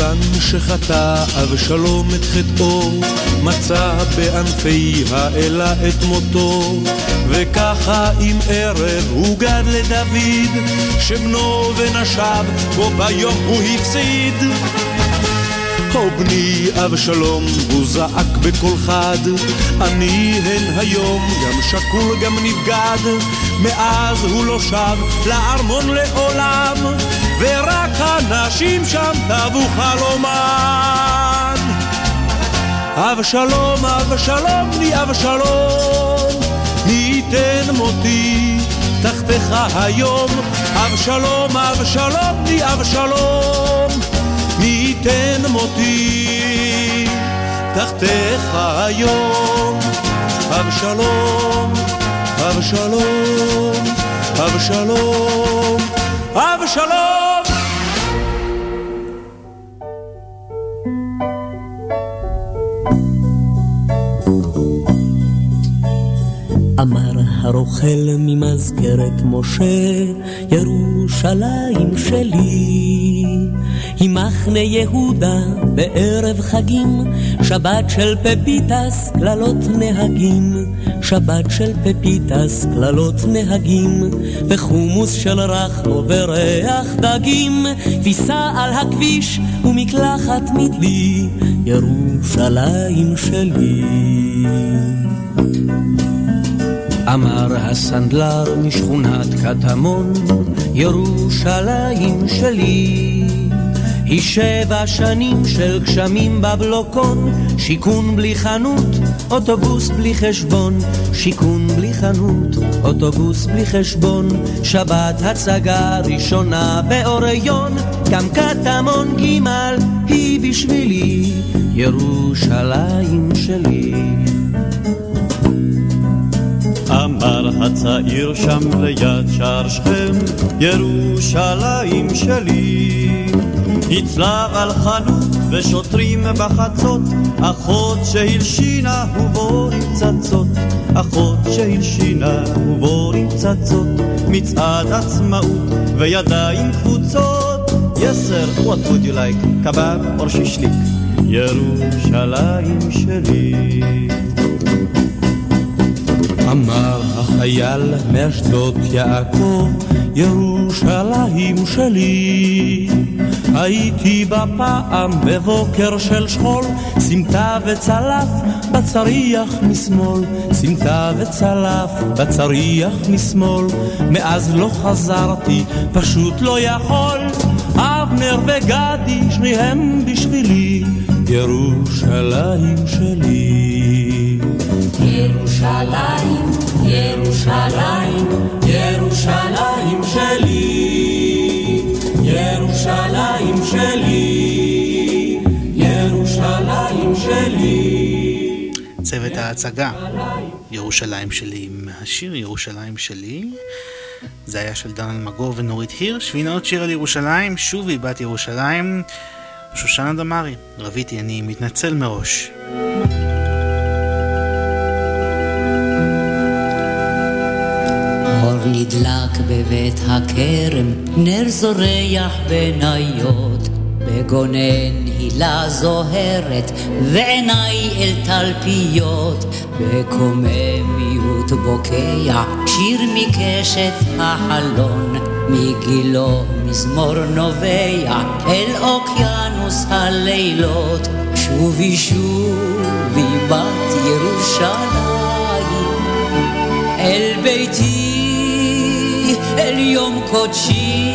כיוון שחטא אבשלום את חטאו, מצא בענפי האלה את מותו, וככה עם ערב הוגד לדוד, שבנו ונשב בו ביום הוא הפסיד. הו בני אבשלום, הוא זעק בקול חד, אני הן היום, גם שקול גם נבגד, מאז הוא לא שב לארמון לעולם, ורק הנשים שם טבו חלומן. אבשלום, אבשלום, בני אבשלום, מי ייתן מותי תחתיך היום, אבשלום, אבשלום, בני אבשלום, מי ייתן מותי תחתיך היום, אבשלום, אבשלום, אבשלום, אבשלום. אמר הרוכל ממזכרת משה, ירושלים שלי. היא מחנה יהודה בערב חגים, שבת של פפיטס, קללות נהגים. שבת של פפיטס, קללות נהגים, וחומוס של רחמו וריח דגים, כביסה על הכביש ומקלחת מדלי, ירושלים שלי. אמר הסנדלר משכונת קטמון, ירושלים שלי. היא שבע שנים של גשמים בבלוקון, שיכון בלי חנות, אוטובוס בלי חשבון, שיכון בלי חנות, אוטובוס בלי חשבון, שבת הצגה ראשונה באוריון, גם קטמון ג' היא בשבילי, ירושלים שלי. אמר הצעיר שם ליד שער שכם, ירושלים שלי. הצלב על חנות ושוטרים בחצות, אחות שהלשינה ובורים פצצות, אחות שהלשינה ובורים פצצות, מצעד עצמאות וידיים קבוצות. Yes sir, what would you like? קבב or שישליק? ירושלים שלי. אמר החייל מאשדות יעקב, ירושלים שלי. הייתי בה פעם בבוקר של שכול, סמטה וצלף בצריח משמאל, סמטה וצלף בצריח משמאל. מאז לא חזרתי, פשוט לא יכול, אבנר וגדי, שניהם בשבילי, ירושלים שלי. ירושלים, ירושלים, ירושלים שלי, ירושלים שלי, ירושלים שלי. צוות ההצגה, ירושלים שלי, מהשיר ירושלים שלי. זה היה של דן אלמגור ונורית הירש, והנה עוד שיר על ירושלים, שובי בת ירושלים, שושנה דמארי. רביתי, אני מתנצל מראש. נדלק בבית הכרם, נר זורח בניות, בגונן הילה זוהרת, ועיניי אל תלפיות, בקוממיות בוקע, שיר מקשת החלון, מגילו מזמור נובע, אל אוקיינוס הלילות, שובי שובי בת ירושלים, אל ביתי, אל יום קודשי,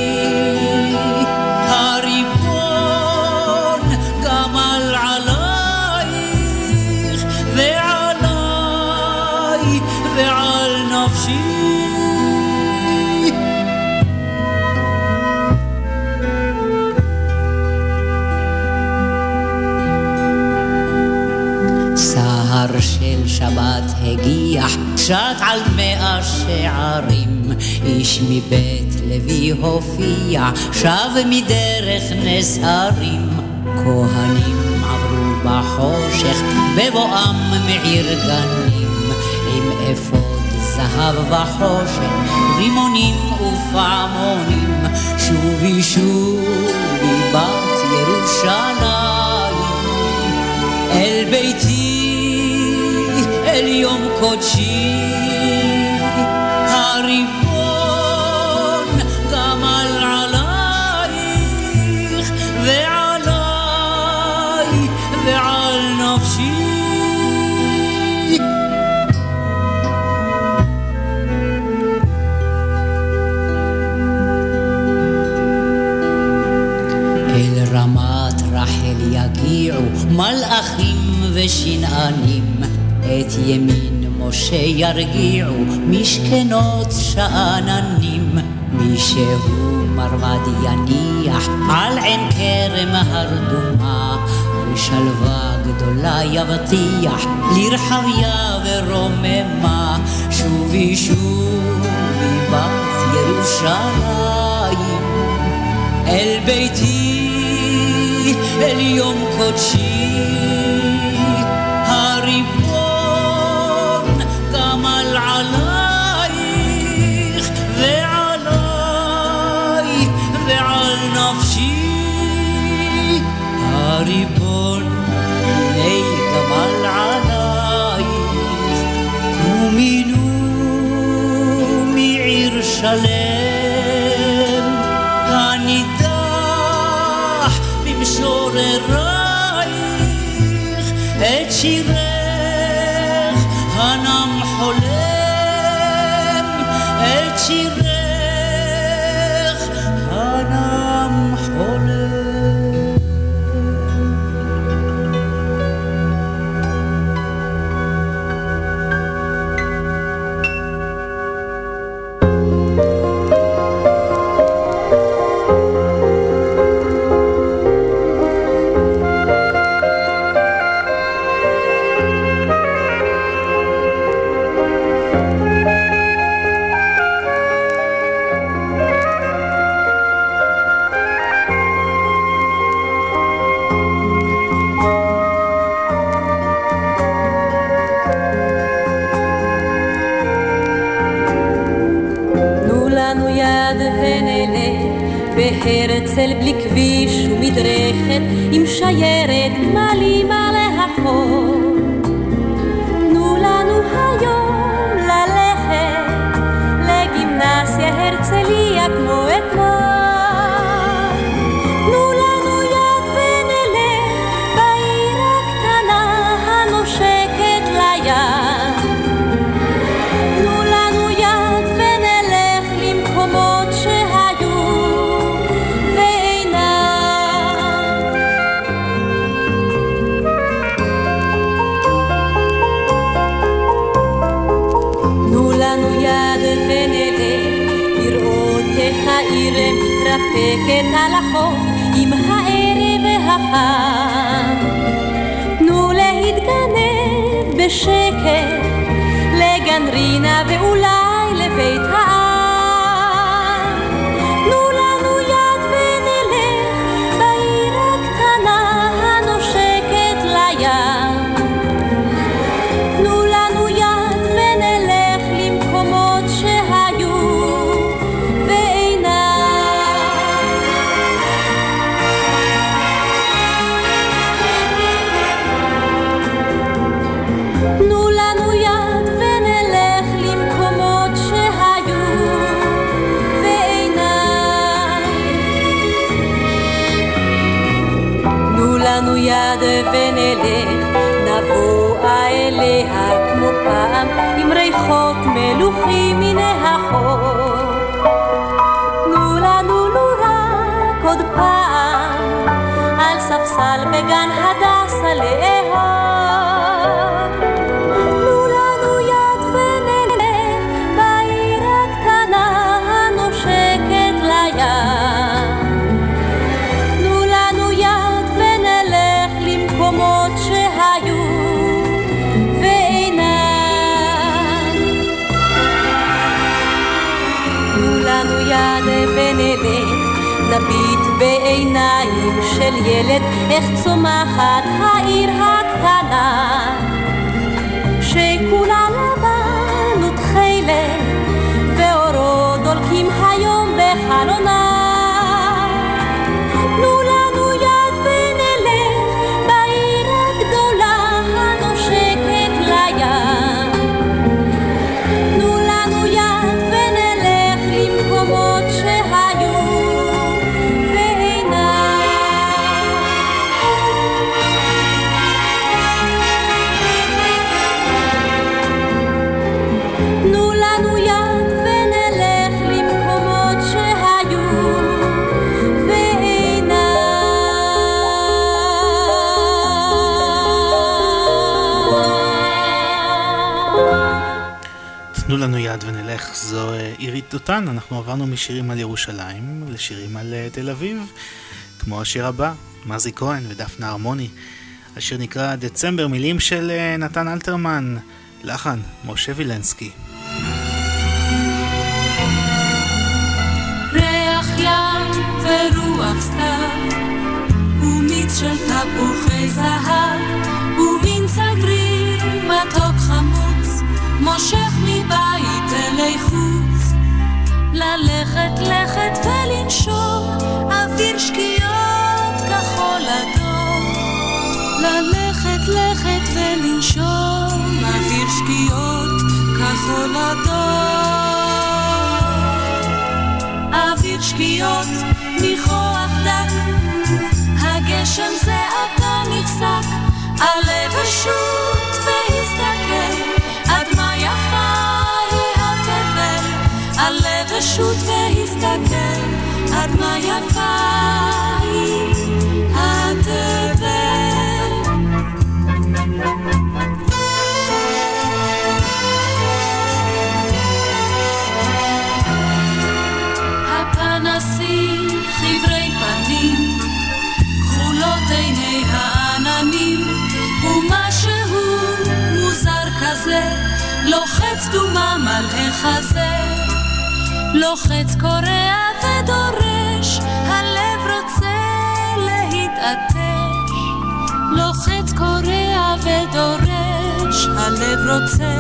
שבת הגיח, שט על מאה שערים. איש מבית לוי הופיע, שב מדרך נס הרים. כהנים עברו בחושך, בבואם מעיר גנים. עם אפוד זהב וחושן, רימונים ופעמונים. שובי שובי בת ירושלים, אל ביתי, אל יום קודשי. הריבון גמל עלייך ועליי ועל נפשי. אל רמת רחל יגיעו מלאכים ושנענים את ימין משה ירגיעו, משכנות שאננים, מי שהוא מרמד יניח על עין כרם הרדומה, ושלווה גדולה יבטיח לרחביה ורוממה, שובי שובי בת ירושלים, אל ביתי, אל יום קודשי, גמל עלייך ועליי ועל נפשי, הריבון הנה גמל עלייך, ומינו מעיר שלם, הנידח במשוררייך את שירך מתרפקת על החוף עם הערב החם. תנו להתגנב בשקט לגן רינה ואולי מלוכים מן החוף. תנו לנו לו רק עוד פעם, על ספסל בגן הדסה לאהוב. נביט בעיניים של ילד, איך צומחת העיר הקטנה. שכולה לבן ותכלת, ואורות דולקים היום בחלונה. דותן, אנחנו עברנו משירים על ירושלים לשירים על אה, תל אביב, כמו השיר הבא, מזי כהן ודפנה הרמוני. השיר נקרא דצמבר, מילים של אה, נתן אלתרמן, לחן, משה וילנסקי. מושך מבית אלי חוץ. ללכת לכת ולנשום, אוויר שקיעות כחול אדום. ללכת לכת ולנשום, אוויר שקיעות כחול אדום. אוויר שקיעות ניחוח דק, הגשם זה עתה נפסק, עלה ושוט והסתכל, ושוט והסתכל, עד מה יפה היא התבל. הפנסים חברי פנים, כחולות עיני העננים, ומשהו מוזר כזה, לוחץ דומם על החזה, לוחץ קורע ודורש, הלב רוצה להתעטש, לוחץ קורע ודורש, הלב רוצה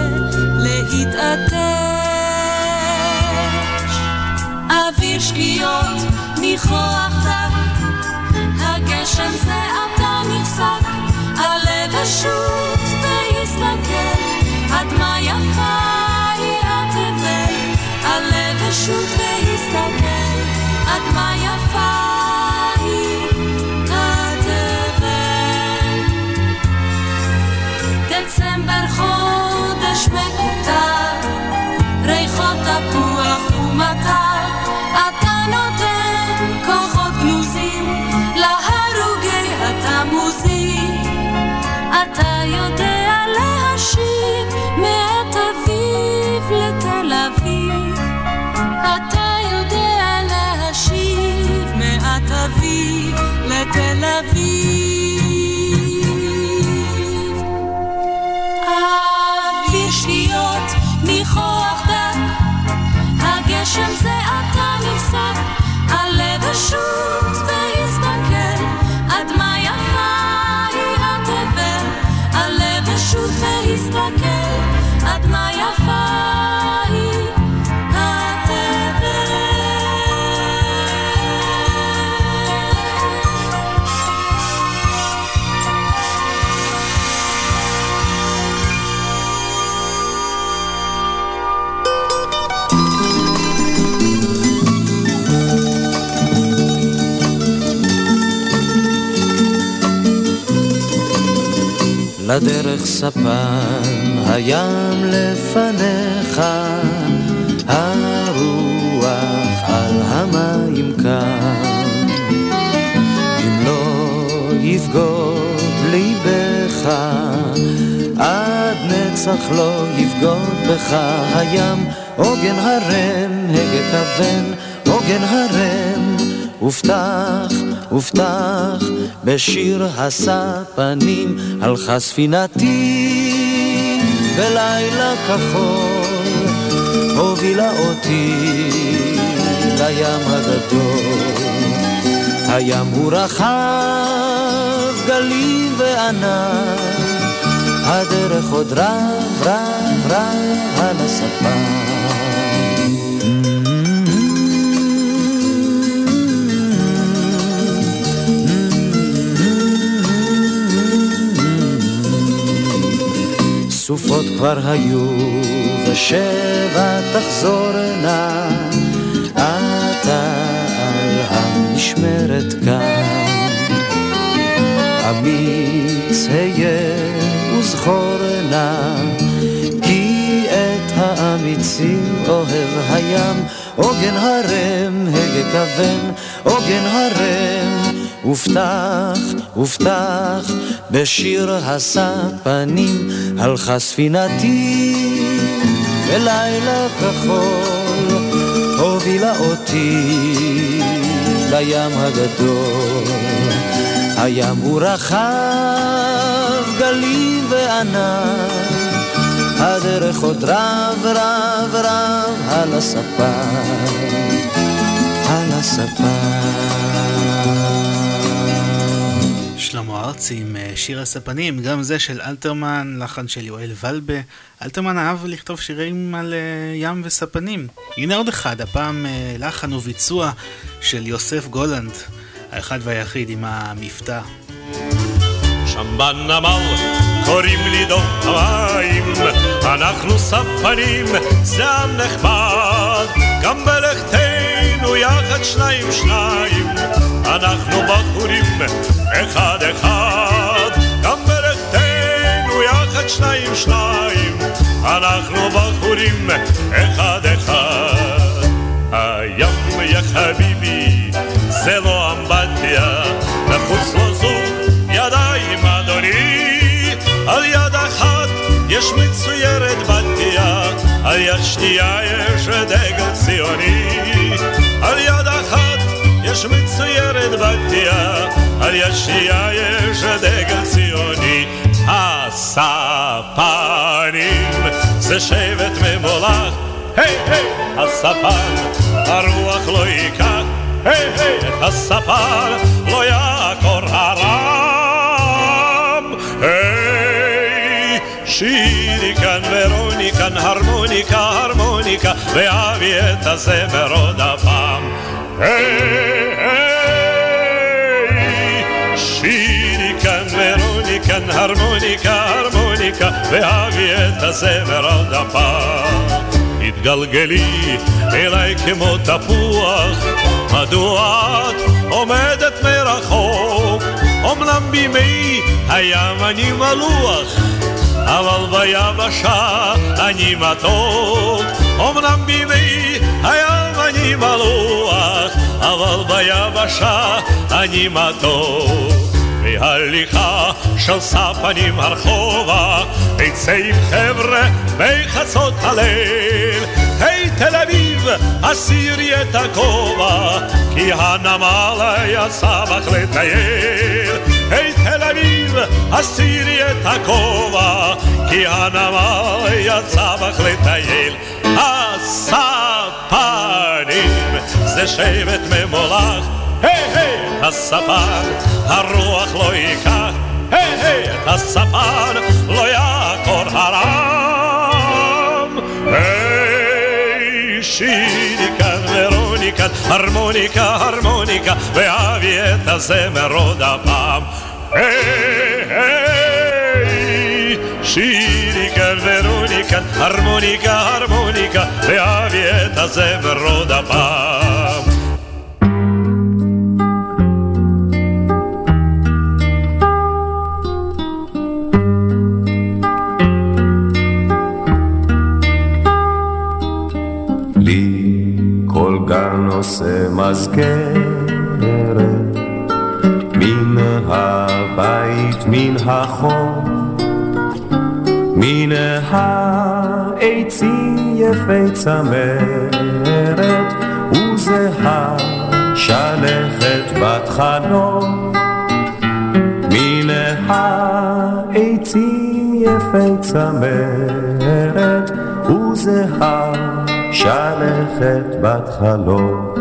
להתעטש. אוויר שקיעות, ניחוח דק, הגשם זה עתה נפסק, עלה ושוט והסתכל, עד מה יפה ושוט והסתכל, עד מה יפה היא התבל. דצמבר חודש מקוטר, ריחות תפוח אביב. הגשם זה עתה נפסק, עלה ושוט לדרך ספן, הים לפניך, הרוח על המים כאן. אם לא יבגוד ליבך, עד נצח לא יבגוד בך הים, עוגן הרם, הגה כוון, עוגן הרם, ופתח, ופתח, בשיר הספנים, הלכה ספינתי בלילה כחול, הובילה אותי לים הגדול. הים הוא רחב, גלים וענן, הדרך עוד רב, רב, רב על הספה. סופות כבר היו, ושבע תחזורנה, אתה על המשמרת כאן. אמיץ היה וזכור נא, כי את האמיצים אוהב הים, עוגן הרם, הגה כוון, עוגן הרם, ופתח, ופתח, בשיר הספנים, הלכה ספינתי ולילה כחול הובילה אותי לים הגדול. הים הוא רחב, גלים וענן, הדרך עוד רב רב רב על הספה, על הספה. שלמה ארצי עם אה, שיר הספנים, גם זה של אלתרמן, לחן של יואל ולבה. אלתרמן אהב לכתוב שירים על אה, ים וספנים. הנה עוד אחד, הפעם אה, לחן וביצוע של יוסף גולנד, האחד והיחיד עם המבטא. שם בנמל קוראים לי דום המים, אנחנו ספנים, זה עם גם בלכתנו יחד שניים שניים, אנחנו בחורים אחד אחד, גם בלכתנו יחד שניים שניים, אנחנו בחורים אחד אחד. הים יא חביבי זה לא אמבטיה, נחוץ לו זוג ידיים אדוני, על יד אחת יש מצוירת בתיה, על יד שנייה יש דגל ציוני, יש מצוירת בתיה, על יד שנייה יש דגל ציוני. הספנים זה שבט ממולח, היי היי, הספן הרוח לא ייקח, היי היי, את הספן לא יעקור הרם. היי, שירי כאן ורוני כאן, הרמוניקה, הרמוניקה, ואבי את הזמר עוד הפעם. היי, ואבי את הזמר עוד הפעם. התגלגלי אליי כמו תפוח, מדוע את עומדת מרחוק? אמנם בימי הים אני מלוח, אבל ביבשה אני מתוק. אמנם בימי הים אני מלוח, אבל ביבשה אני מתוק. והליכה של ספנים הרחובה, עם חבר'ה בחצות הליל. היי תל אביב, הסירי את הכובע, כי הנמל יצא בך לטייל. היי תל אביב, הסירי את הכובע, כי הנמל יצא בך לטייל. הספנים זה שבט ממולח היי היי, הספן, הרוח לא ייקח, היי היי, את הספן לא יעקור הרם. היי, שירי כאן ורוני כאן, הרמוניקה, הרמוניקה, ואבי את הזמר עוד הפעם. היי היי, שירי כאן ורוני כאן, הרמוניקה, הרמוניקה, ואבי את הזמר עוד הפעם. גן עושה מזכרת מן הבית, מן החור, מן העצים יפי צמרת, וזהה שלכת בת חלום. מן העצים יפי צמרת, וזהה שלכת בת חלום.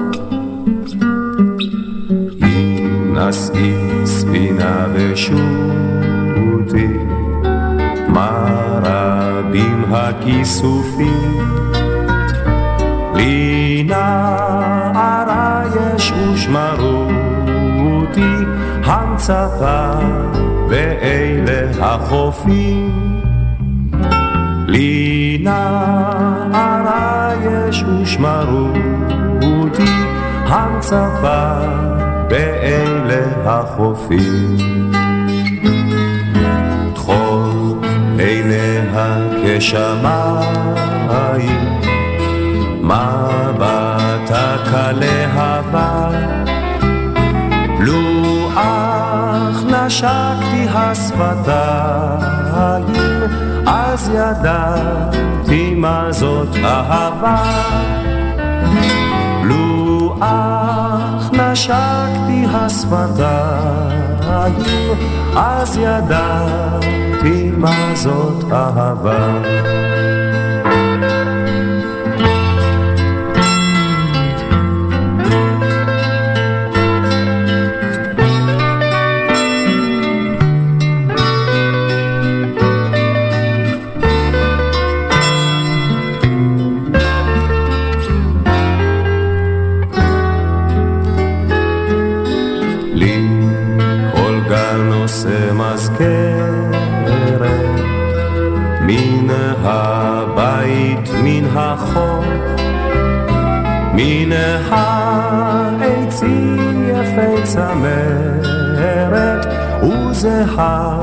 אם נשאי ספינה ושוטי, מה רבים הכיסופים. לי נערה יש ושמרו אותי, המצפה ואלה החופים. לי נערה יש ושמרו אותי, המצפה באלה החופים. טחול עיניה כשמיים, מבטה כלהבה. לו אך נשקתי השפתיים, אז ידעתי מה זאת אהבה. לו אך נשקתי השפתיים, אז ידעתי מה זאת אהבה. מן העצים יפי צמרת וזהה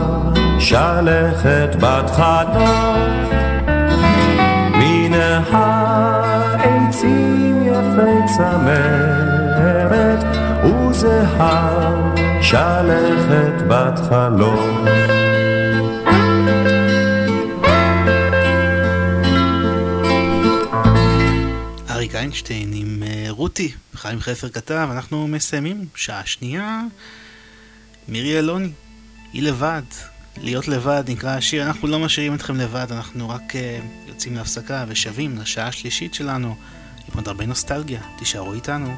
שלכת בת חלוף מן העצים יפי צמרת וזהה שלכת בת חלום. אריק איינשטיין עם רותי, חיים חפר כתב, אנחנו מסיימים שעה שנייה. מירי אלוני, היא לבד, להיות לבד נקרא השיר, אנחנו לא משאירים אתכם לבד, אנחנו רק uh, יוצאים להפסקה ושבים לשעה השלישית שלנו עם עוד הרבה נוסטלגיה, תישארו איתנו.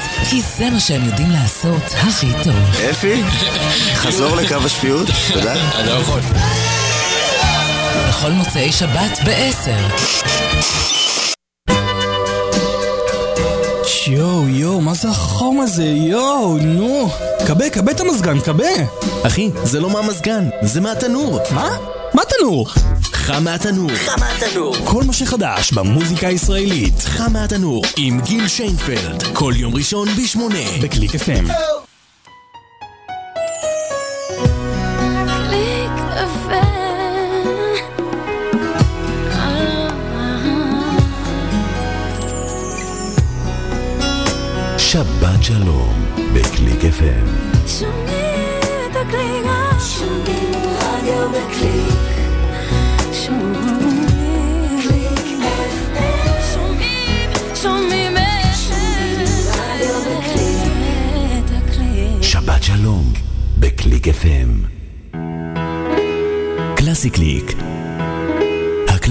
כי זה מה שהם יודעים לעשות הכי טוב. אפי, חזור לקו השפיות, תודה. אני לא יכול. בכל מוצאי שבת ב-10. יואו, יואו, מה זה החום הזה? יואו, נו. כבה, כבה את המזגן, כבה. אחי, זה לא מהמזגן, זה מהתנור. מה? מה תנור? חם מהתנור. חם מהתנור. כל מה שחדש במוזיקה הישראלית. חם מהתנור עם גיל שיינפלד. כל יום ראשון בשמונה. בקליק FM. קליק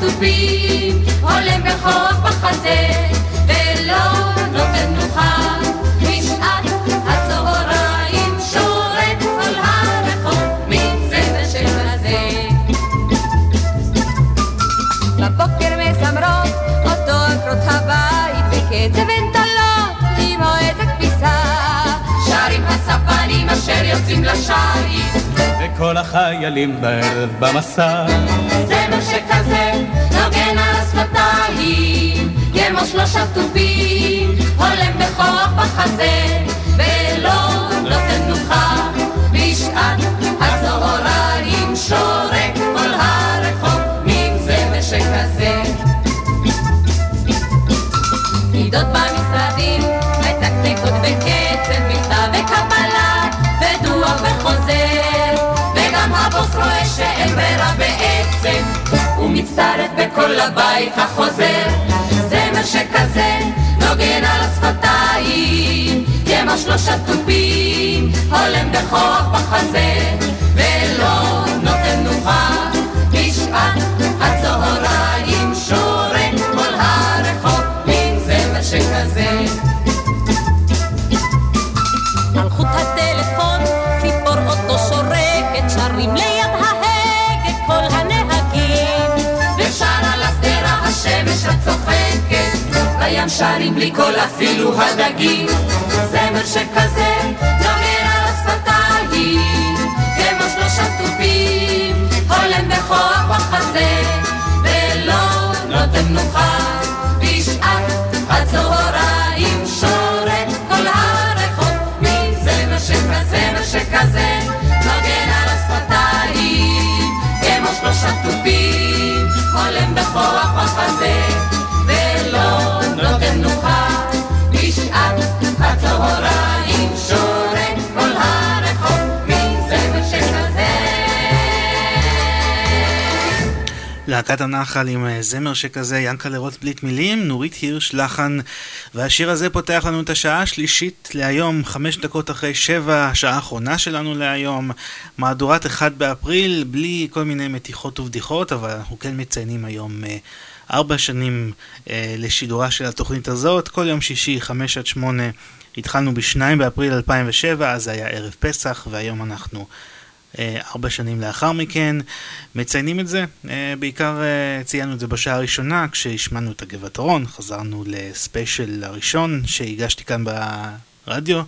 תופים הולם בכוח בחזה ולא נותן מנוחה. בשעת הצהריים שורת כל הרחוב מזמר שכזה בבוקר מזמרות אותו עקרות הבית בקצב ונטלות עם אוהד הכביסה. שרים הספנים אשר יוצאים לשרים וכל החיילים בערב במסע. זמר שכזה נוגן על השפתיים כמו שלושה תופים הולם בכוח בחזה ברירה בעצם. הוא מצטרף בקול לבית החוזר. זמר שכזה נוגן על השפתיים. כמו שלושה תופים הולם בכוח בחזה ולא נותן מנוחה בשעת הצהריים שורק כל הרחוב. מן זמר שכזה בים שרים בלי קול אפילו הדגים. זמר שכזה נוגן על השפתיים כמו שלושה תופים הולם בכוח בחזה ולא נותן מנוחה. בשעת הצהריים שורת כל הרחוב שכזה זמר שכזה נוגן על השפתיים כמו שלושה תופים הולם בכוח בחזה להקת הנחל עם אה, זמר שכזה, ינקלה רוטבליט מילים, נורית הירש לחן, והשיר הזה פותח לנו את השעה השלישית להיום, חמש דקות אחרי שבע, השעה האחרונה שלנו להיום, מהדורת אחד באפריל, בלי כל מיני מתיחות ובדיחות, אבל אנחנו כן מציינים היום אה, ארבע שנים אה, לשידורה של התוכנית הזאת, כל יום שישי, חמש עד שמונה, התחלנו ב-2 באפריל 2007, אז זה היה ערב פסח, והיום אנחנו אה, ארבע שנים לאחר מכן מציינים את זה. אה, בעיקר אה, ציינו את זה בשעה הראשונה, כשהשמענו את הגבעת אורון, חזרנו לספיישל הראשון שהגשתי כאן ברדיו.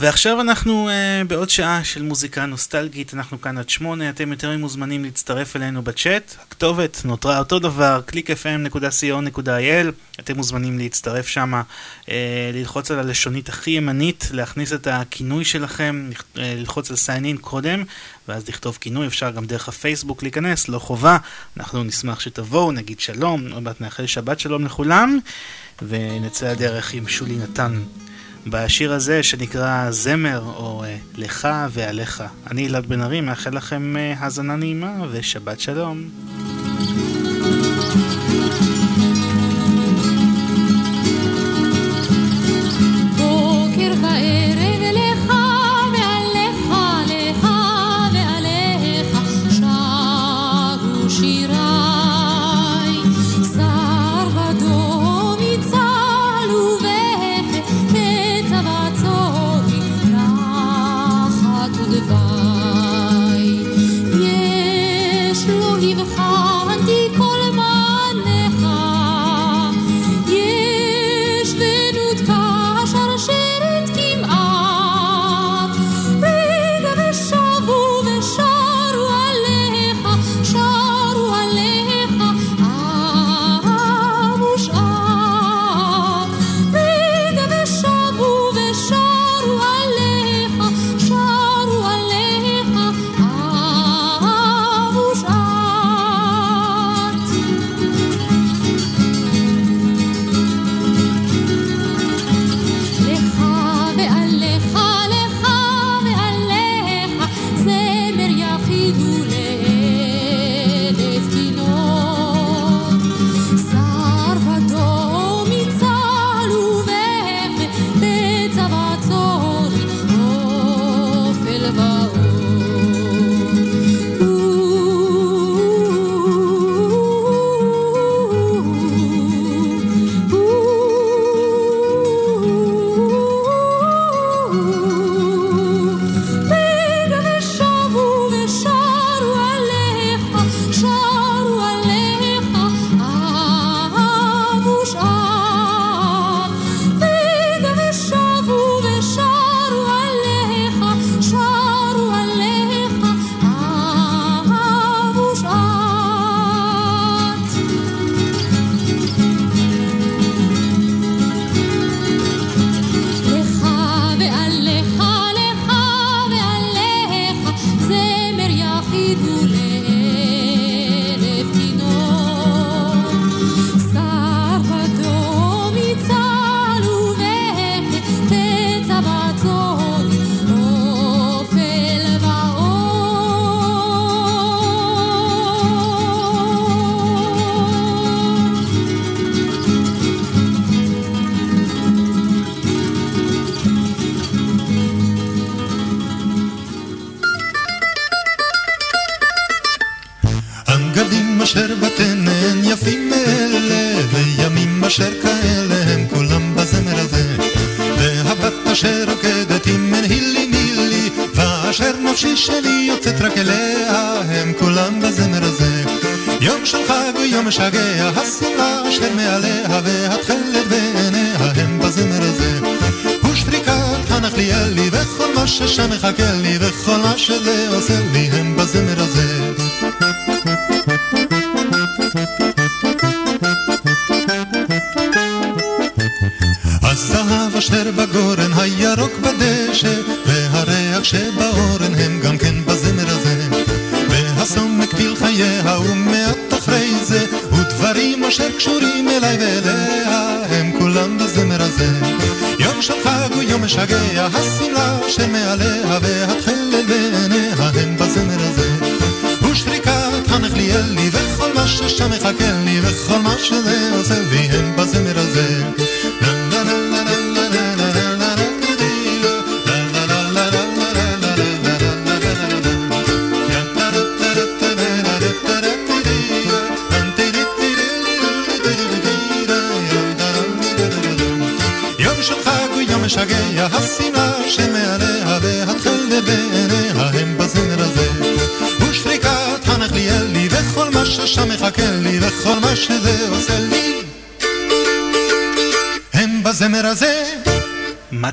ועכשיו אנחנו uh, בעוד שעה של מוזיקה נוסטלגית, אנחנו כאן עד שמונה, אתם יותר מוזמנים להצטרף אלינו בצ'אט, הכתובת נותרה אותו דבר, www.clickfm.co.il, אתם מוזמנים להצטרף שם, uh, ללחוץ על הלשונית הכי ימנית, להכניס את הכינוי שלכם, uh, ללחוץ על sign in קודם, ואז לכתוב כינוי, אפשר גם דרך הפייסבוק להיכנס, לא חובה, אנחנו נשמח שתבואו, נגיד שלום, עוד מעט נאחל שבת שלום לכולם, ונצא הדרך עם שולי נתן. בשיר הזה שנקרא זמר או אה, לך ועליך. אני אלעד בן ארי, מאחל לכם אה, האזנה נעימה ושבת שלום.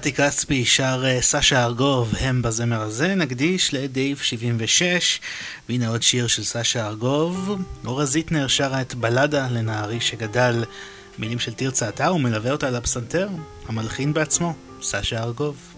נתי כספי שר אה, סשה ארגוב, הם בזמר הזה, נקדיש לדייב 76, והנה עוד שיר של סשה ארגוב. אורה זיטנר שרה את בלדה לנערי שגדל, מילים של תרצה עטר, ומלווה אותה על הפסנתר, המלחין בעצמו, סשה ארגוב.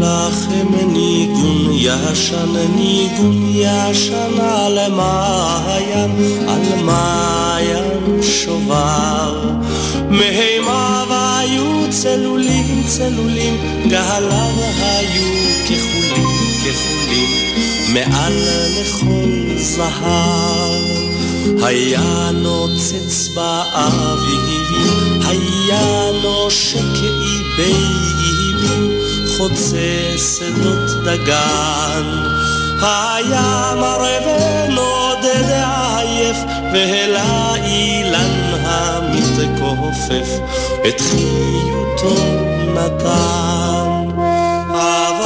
לכם ניגון ישן, ניגון ישן על מעיין, על מעיין שובר. מהימיו היו צלולים, צלולים, גהליו היו כחולים, כחולים, מעל לכל זהב. היה נוצץ באביבים, היה נושק איבי איבים, חוצה שדות דגן. היה מראה ונודד עייף, והעלה אילן המתכופף, את חיותו נתן. אבל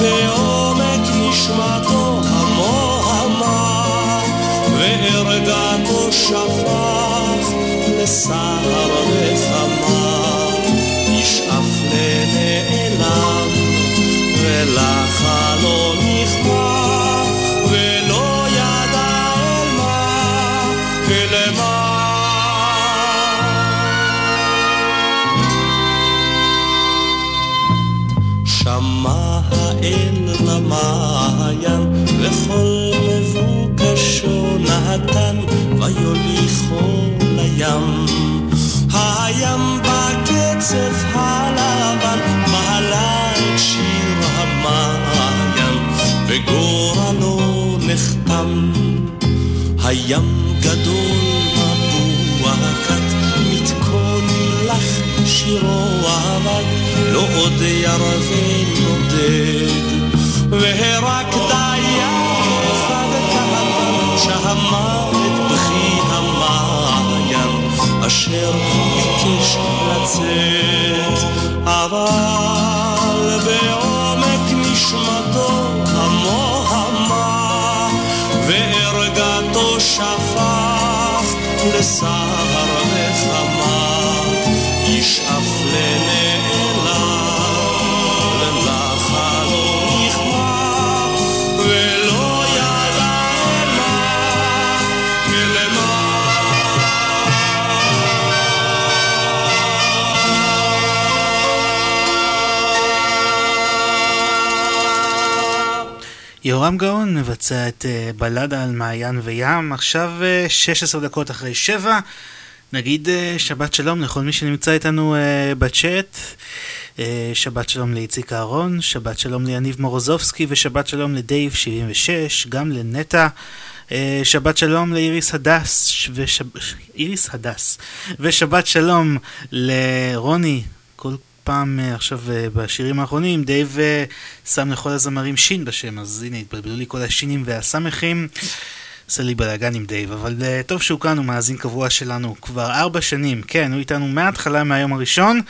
בעומק נשמתו המוהמה, וערגתו שפך לסהר ולחלון נכמר, ולא ידע אל מה, אל מה. שמע האל למעיין, וכל מבוקשו נתן, ויוליכו לים. הים בקצף הלבן, הים גדול מבוע כת, מתכון לך שירו אבד, לא עוד ירווה נודד, והרקת אחד קטן, שהמוות בכי המעיין, אשר ביקש לצאת, אבל שפך לסהר יורם גאון מבצע את אה, בלדה על מעיין וים, עכשיו אה, 16 דקות אחרי שבע. נגיד אה, שבת שלום לכל מי שנמצא איתנו אה, בצ'אט. אה, שבת שלום לאיציק אהרון, שבת שלום ליניב מורוזובסקי ושבת שלום לדייב 76, גם לנטע. אה, שבת שלום לאיריס הדס, ושב... איריס הדס, ושבת שלום לרוני, פעם אה, עכשיו אה, בשירים האחרונים, דייב אה, שם לכל הזמרים שין בשם, אז הנה התבלבלו לי כל השינים והסמכים. עושה לי בלאגן עם דייב, אבל טוב שהוא כאן, הוא מאזין קבוע שלנו כבר ארבע שנים, כן, הוא איתנו מההתחלה, מהיום הראשון,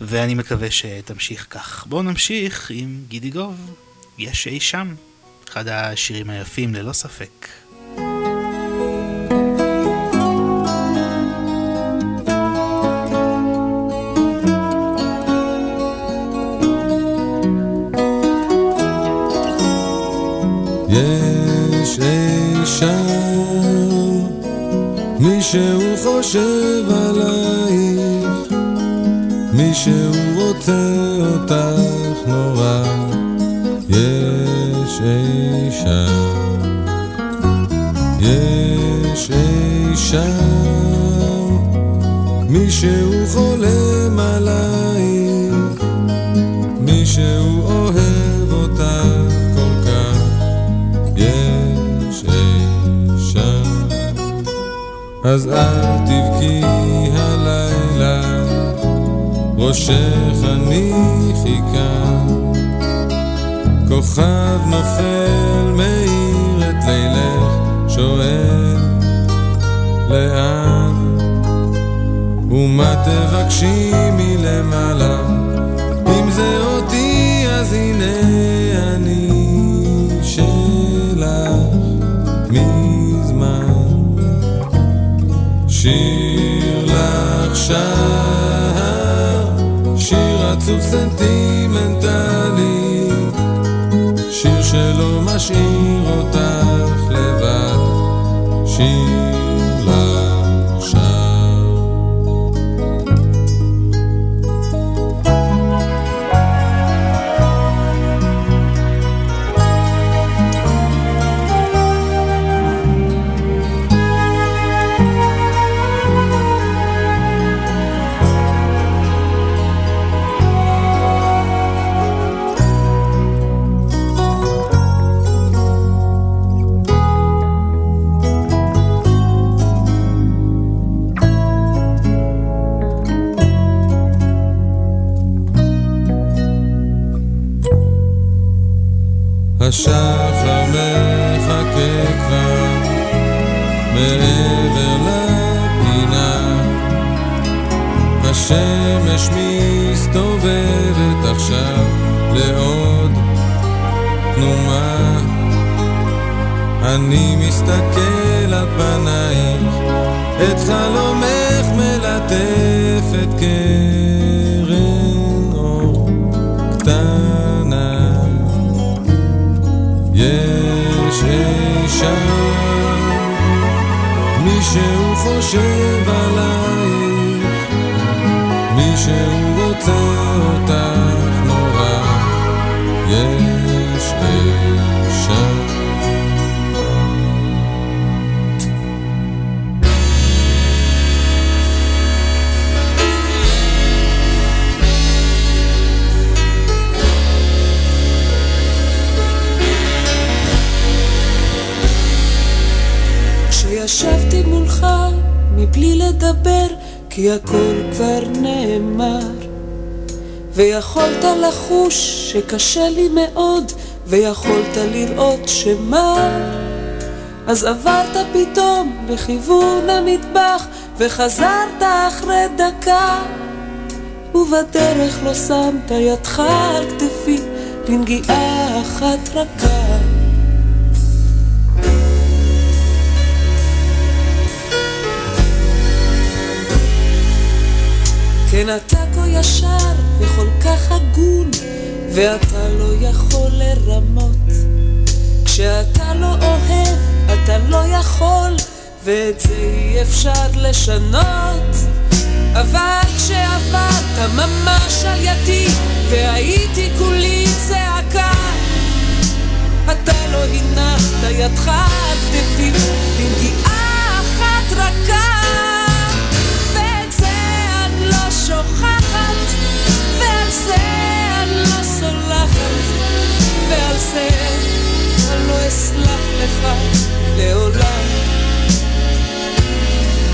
ואני מקווה שתמשיך כך. בואו נמשיך עם גידי גוב, יש אי שם, אחד השירים היפים ללא ספק. מישהו חושב עלייך מישהו רוצה אותך נורא יש אי שם יש אי שם מישהו חולם עלייך מישהו אוהב אז אל תבכי הלילה ראשך הניחי כאן כוכב נופל מאיר את לילך שואל לאן? ומה תבקשי מלמעלה שיר לך שר שיר עצוב סנטימנטלי. שיר שלא משאיר אותך לבד. שיר מעבר לפינה. השמש מסתובבת עכשיו לעוד תנומה. אני מסתכל על פנייך את חלומך מלטפת קרן אור קטנה. יש אי מישהו חושב עלייך? מישהו רוצה אותך נורא? יש אי כשישבתי מולך מבלי לדבר כי הכל כבר נאמר ויכולת לחוש שקשה לי מאוד, ויכולת לראות שמה. אז עברת פתאום לכיוון המטבח, וחזרת אחרי דקה. ובדרך לא שמת ידך על כתפי לנגיעה אחת רכה. כן אתה כה ישר וכל כך הגון, ואתה לא יכול לרמות. כשאתה לא אוהב, אתה לא יכול, ואת זה אי אפשר לשנות. אבל כשעברת ממש על ידי, והייתי כולי צעקה, אתה לא הנחת ידך על כתפי, לנגיעה אחת רכה. שוכחת, ועל זה אני לא סולחת, ועל זה אני לא אסלח לך לעולם.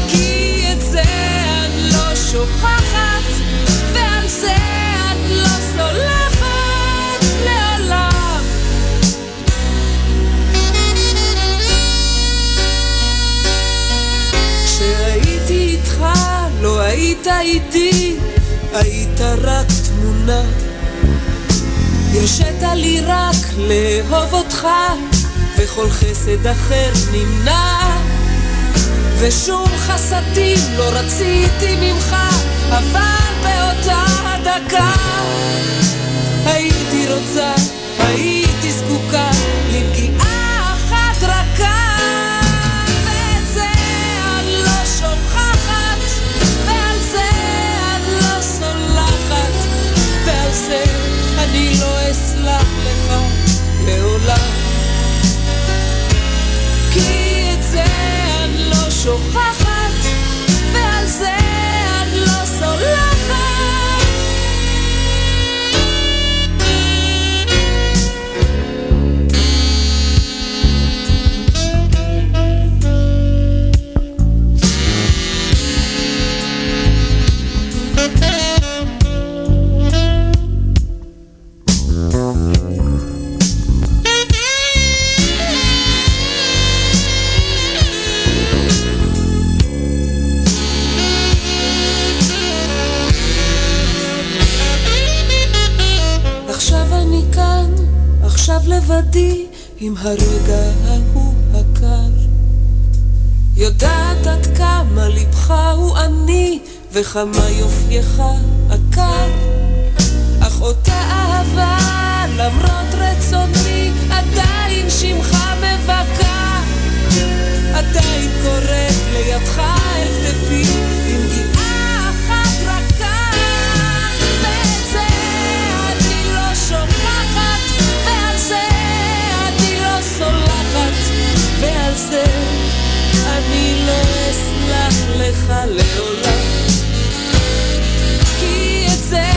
כי את זה אני לא שוכחת, ועל זה אני לא סולחת היית איתי, היית רק תמונה. הרשית לי רק לאהוב אותך, וכל חסד אחר נמנע. ושום חסדים לא רציתי ממך, אבל באותה דקה הייתי רוצה, הייתי זקוקה לנגיעה לבדי, עם הרגע ההוא הקר. יודעת עד כמה לבך הוא עני, וכמה יופייך עקר. אך אותה אהבה, למרות רצוני, עדיין שמך מבכה. עדיין קוראת לידך אל כתפי, זה אני לא אסלח לך לעולם. כי את זה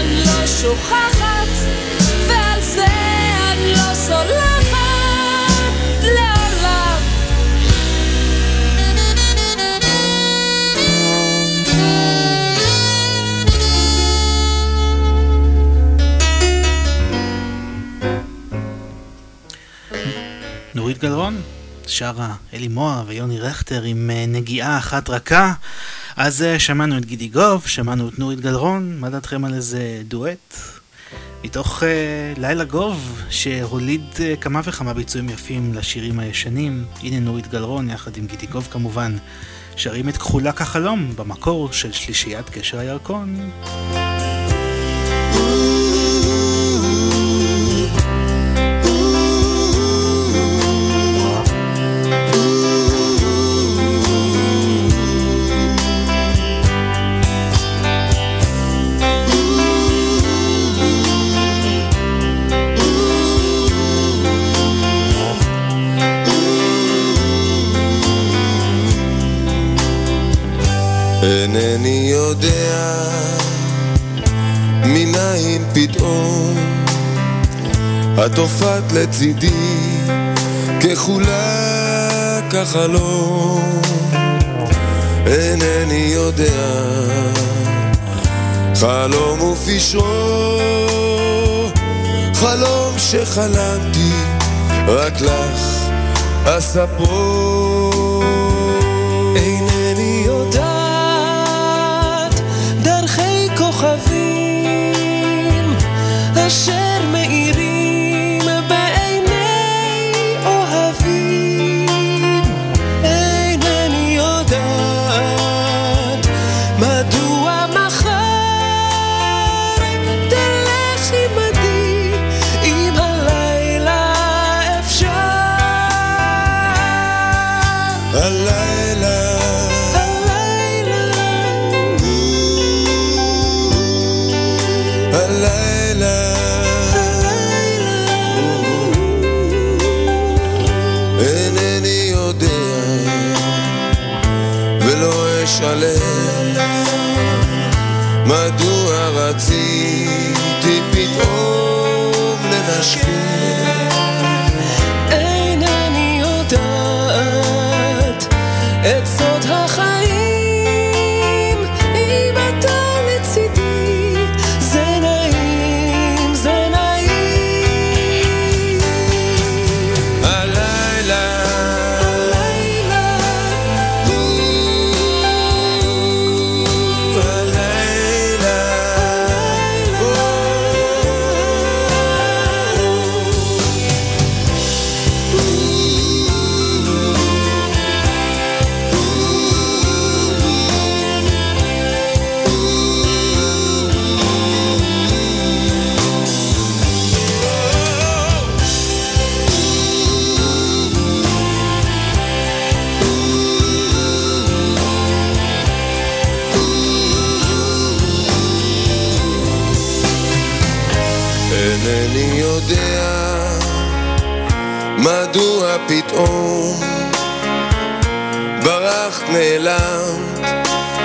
אני לא שוכחת, ועל זה אני לא סולחת לעולם. נורית גלרון שרה אלי מואה ויוני רכטר עם אה, נגיעה אחת רכה. אז אה, שמענו את גידי גוב, שמענו את נורית גלרון, מה דעתכם על איזה דואט? מתוך uh, לילה גוב שהוליד uh, כמה וכמה ביצועים יפים לשירים הישנים. הנה נורית גלרון יחד עם גידי גוב כמובן, שרים את כחולה כחלום במקור של שלישיית קשר הירקון. אינני יודע מניין פתאום את הופעת לצידי ככולה כחלום אינני יודע חלום ופשרו, חלום שחלמתי רק לך אספרו. אשר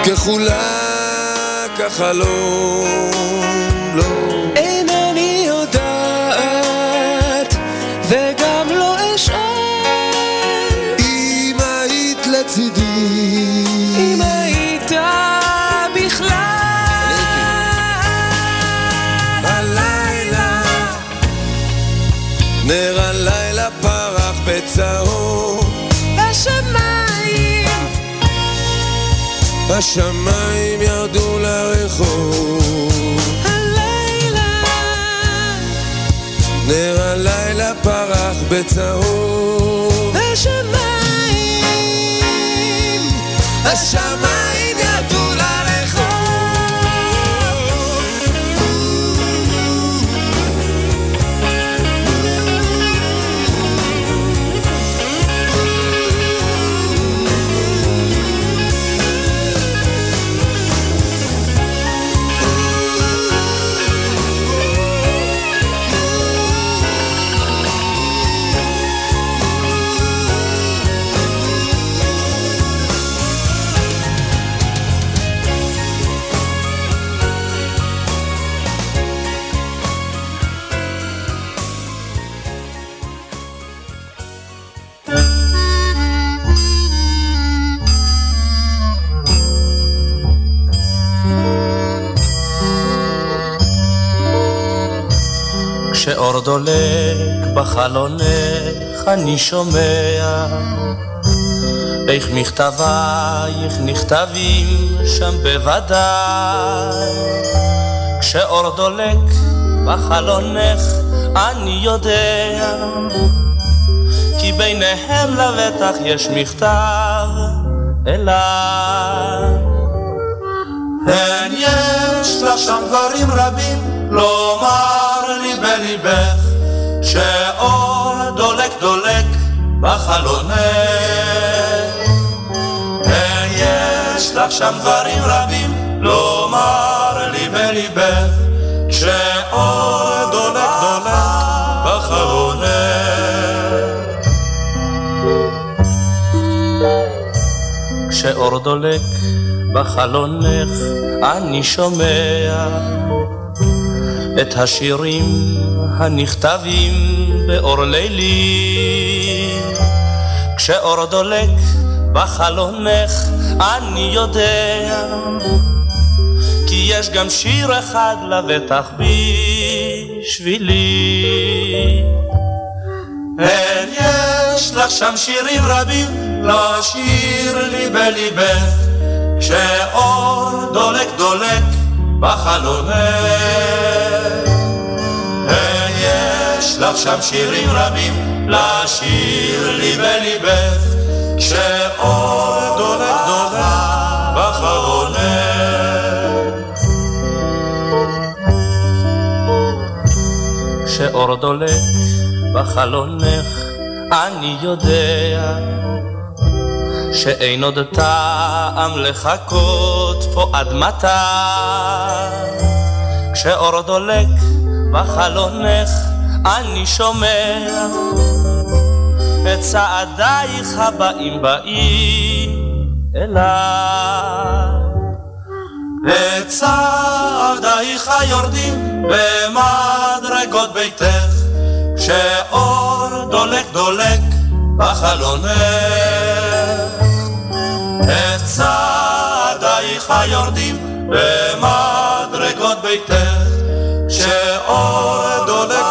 ככולה כחלום לא. אינני יודעת וגם לא אשאל. אם היית לצידי. אם היית בכלל. הלילה נר הלילה פרח בצהוב השמיים ירדו לרחוב. הלילה. נר הלילה פרח בצהוב. בשמיים השמיים דולק בחלונך אני שומע. איך מכתבייך נכתבים שם בוודאי. כשאור דולק בחלונך אני יודע. כי ביניהם לבטח יש מכתב אליי. הן יש לך שם דברים רבים לומר לי בליבך שאור דולק דולק בחלונך הן יש לך שם דברים רבים לומר לי בליבך שאור דולק דולק בחלונך כשאור דולק בחלונך אני שומע את השירים הנכתבים באור לילי. כשאור דולק בחלונך אני יודע כי יש גם שיר אחד לבטח בשבילי. אין יש לך שם שירים רבים לשיר לי בליבך. כשאור דולק דולק בחלונך לך שם שירים רבים לשיר לי בליבך. כשאור דולק דולק בחלונך כשאור דולק בחלונך אני יודע שאין עוד טעם לחכות פה עד מתי. כשאור דולק בחלונך אני שומע את צעדייך הבאים באים אליי. את צעדייך יורדים במדרגות ביתך כשאור דולק דולק בחלונך. את צעדייך יורדים במדרגות ביתך כשאור דולק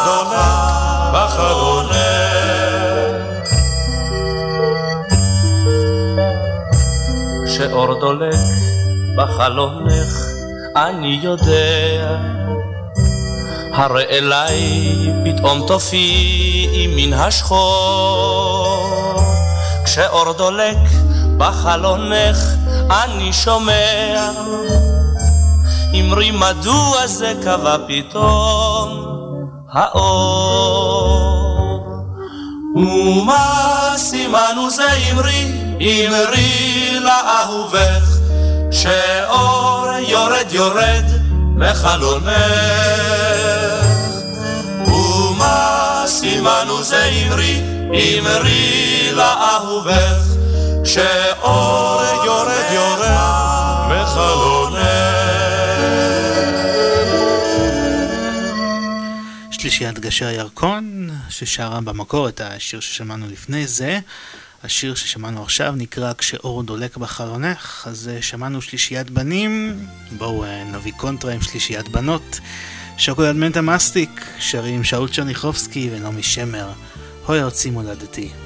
כשאור דולק בחלונך אני יודע. הרי אליי פתאום תופיעי מן השחור. כשאור דולק בחלונך אני שומע. אמרי מדוע זה קבע פתאום האור? ומה סימנו זה אמרי, אמרי לאהובך, שאור יורד יורד מחלונך. ומה סימנו זה אמרי, אמרי לאהובך, שאור יורד יורד מחלונך. שלישיית גשר ירקון, ששרה במקור את השיר ששמענו לפני זה. השיר ששמענו עכשיו נקרא כשאור דולק בחלונך, אז אה, שמענו שלישיית בנים, בואו אה, נביא קונטרה עם שלישיית בנות. שוקולד מנטה מסטיק, שרים שאול צ'רניחובסקי ונעמי שמר, הוי ארצי מולדתי.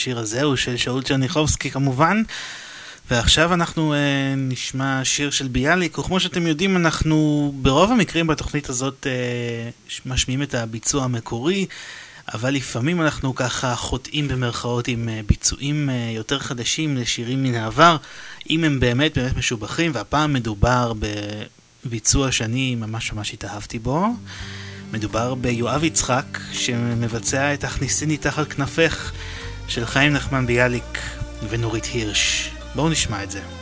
השיר הזה הוא של שאול צ'רניחובסקי כמובן. ועכשיו אנחנו uh, נשמע שיר של ביאליק, וכמו שאתם יודעים, אנחנו ברוב המקרים בתוכנית הזאת uh, משמיעים את הביצוע המקורי, אבל לפעמים אנחנו ככה חוטאים במרכאות עם uh, ביצועים uh, יותר חדשים לשירים מן העבר, אם הם באמת באמת משובחים, והפעם מדובר בביצוע שאני ממש ממש התאהבתי בו. מדובר ביואב יצחק, שמבצע את הכניסיני תחת כנפך של חיים נחמן ביאליק ונורית הירש. בואו נשמע את זה.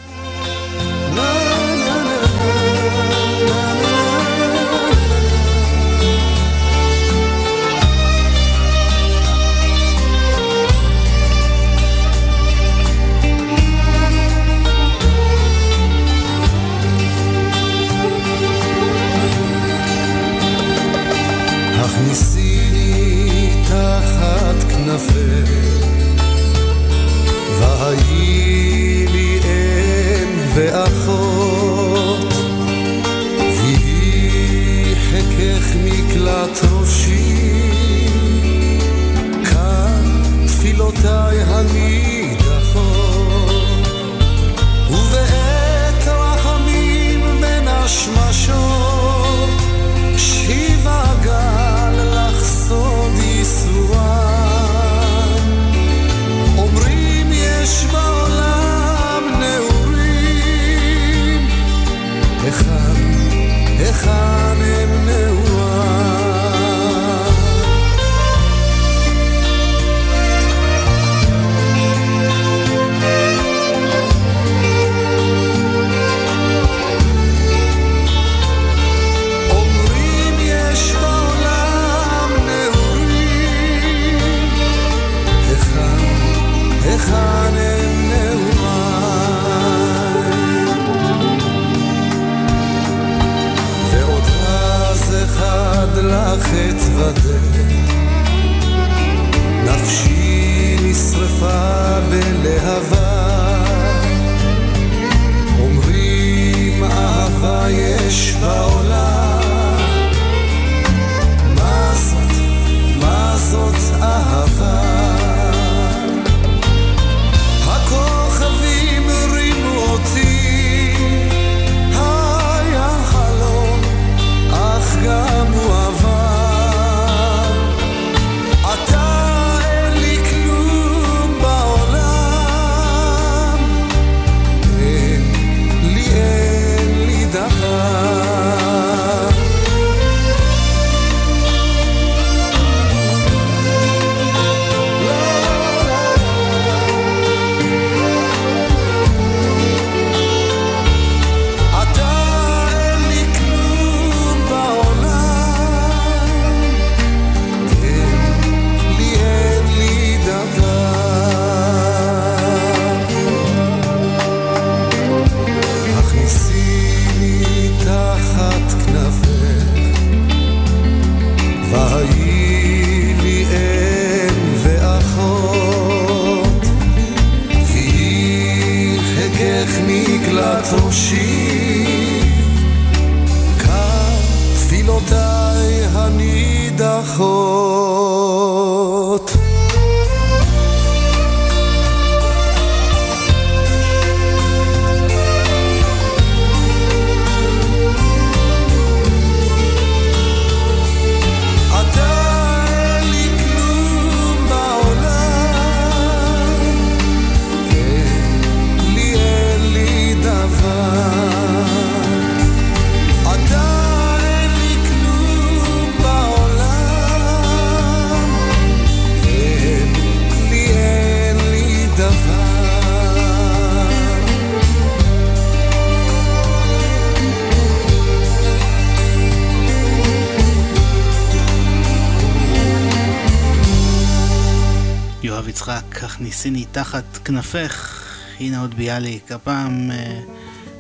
כנפך, הנה עוד ביאליק, הפעם אה,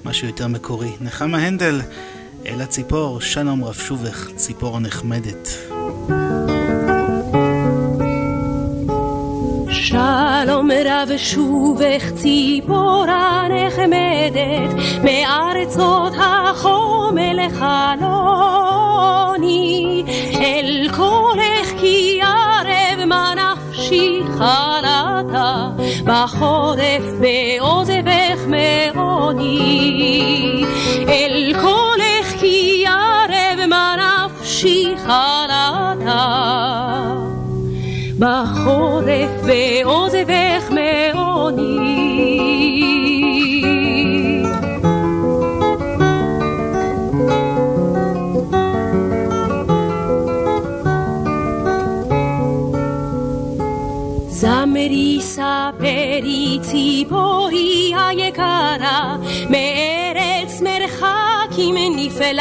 משהו יותר מקורי. נחמה הנדל, אל הציפור, שלום רב שובך, ציפור הנחמדת. שלום רב שובך ציפורה נחמדת מארצות החום אל חלוני אל קולך כי ערב בחורף בעוזבך מעוני, אל קולך כי ערב מה נפשי חרדה. בחורף בעוזבך מעוני. ספרי ציפורי היקרה מארץ מרחקים נפלאות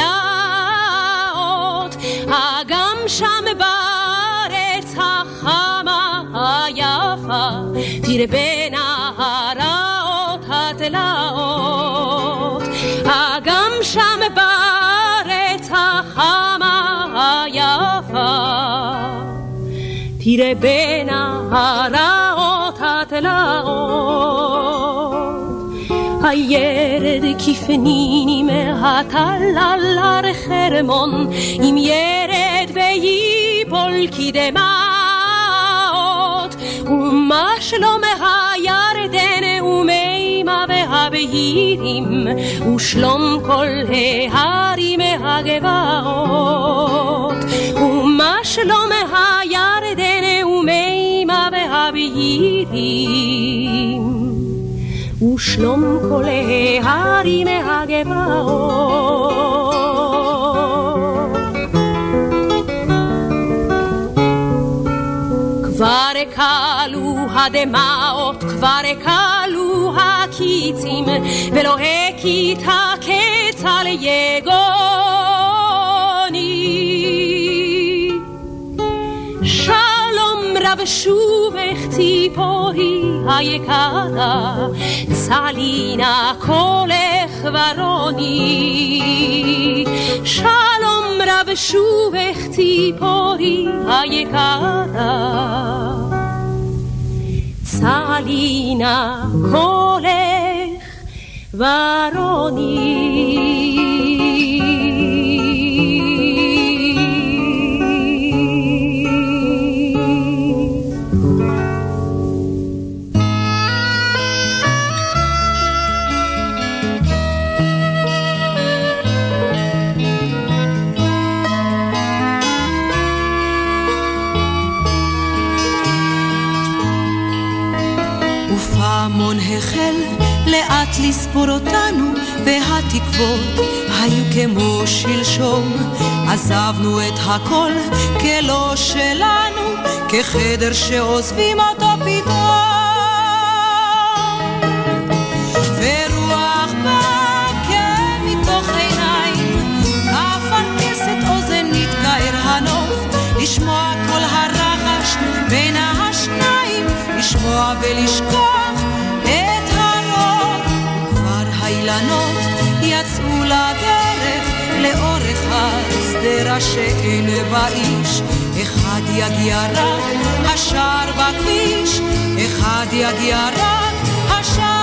אגם שם בארץ החמה היפה תרבנה הרעות התלאות. אגם שם בארץ החמה היפה בין הרעות התלאות. הירד כפניני מהטלל הר חרמון, אם ירד ויפול כדמעות. ומה שלום הירדן ומימה והבהירים, ושלום כל ההרים הגבעות. ומה שלום הירדן והבהירים, ושלום כל ההרים הגבעות. כבר כלו הדמעות, כבר כלו הקיצים, ולא הקיט הקץ על יגוני. שלום רב שובך ציפורי היקרה, צלינה קולך ורוני. שלום רב שובך ציפורי היקרה, צלינה קולך ורוני. לאט לספור אותנו, והתקוות היו כמו שלשום. עזבנו את הכל כלא שלנו, כחדר שעוזבים אותו פתאום. ורוח כן מתוך עיניים, כפרכסת אוזן נתקער הנוף, לשמוע כל הרחש בין השניים, לשמוע ולשכוח האילנות יצאו לדרך לאורך השדרה שאין בה איש. אחד יגיע רק השער בכביש, אחד יגיע רק השער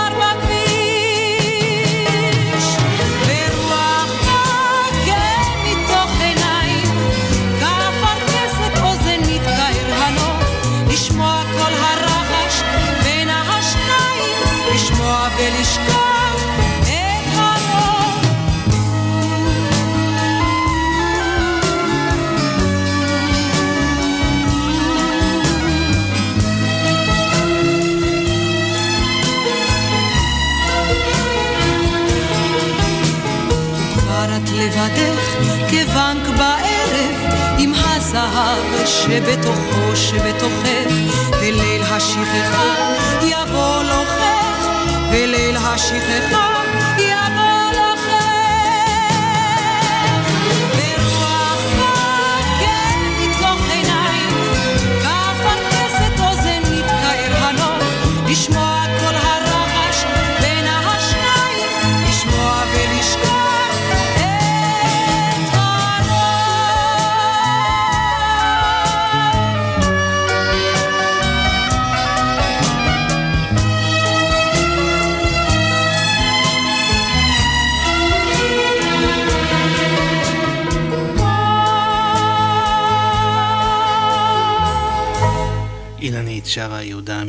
שבתוכו שבתוכך וליל השכחה יבוא לוחך וליל השכחה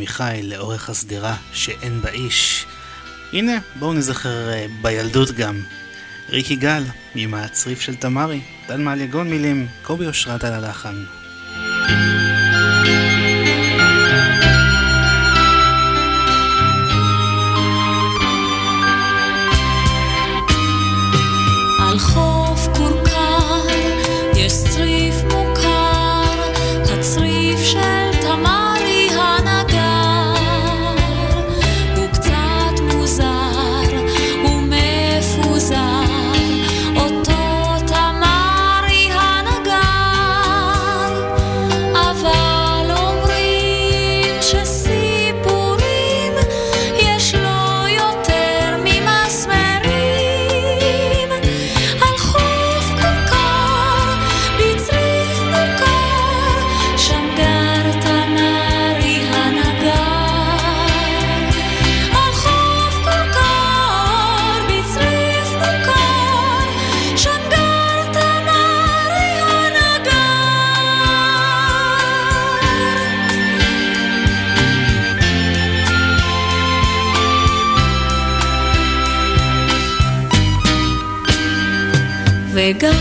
עמיחי לאורך השדרה שאין בה איש. הנה, בואו נזכר אה, בילדות גם. ריק יגאל, עם הצריף של תמרי, דן מעליגון מילים, קובי אושרת על הלחן. וגר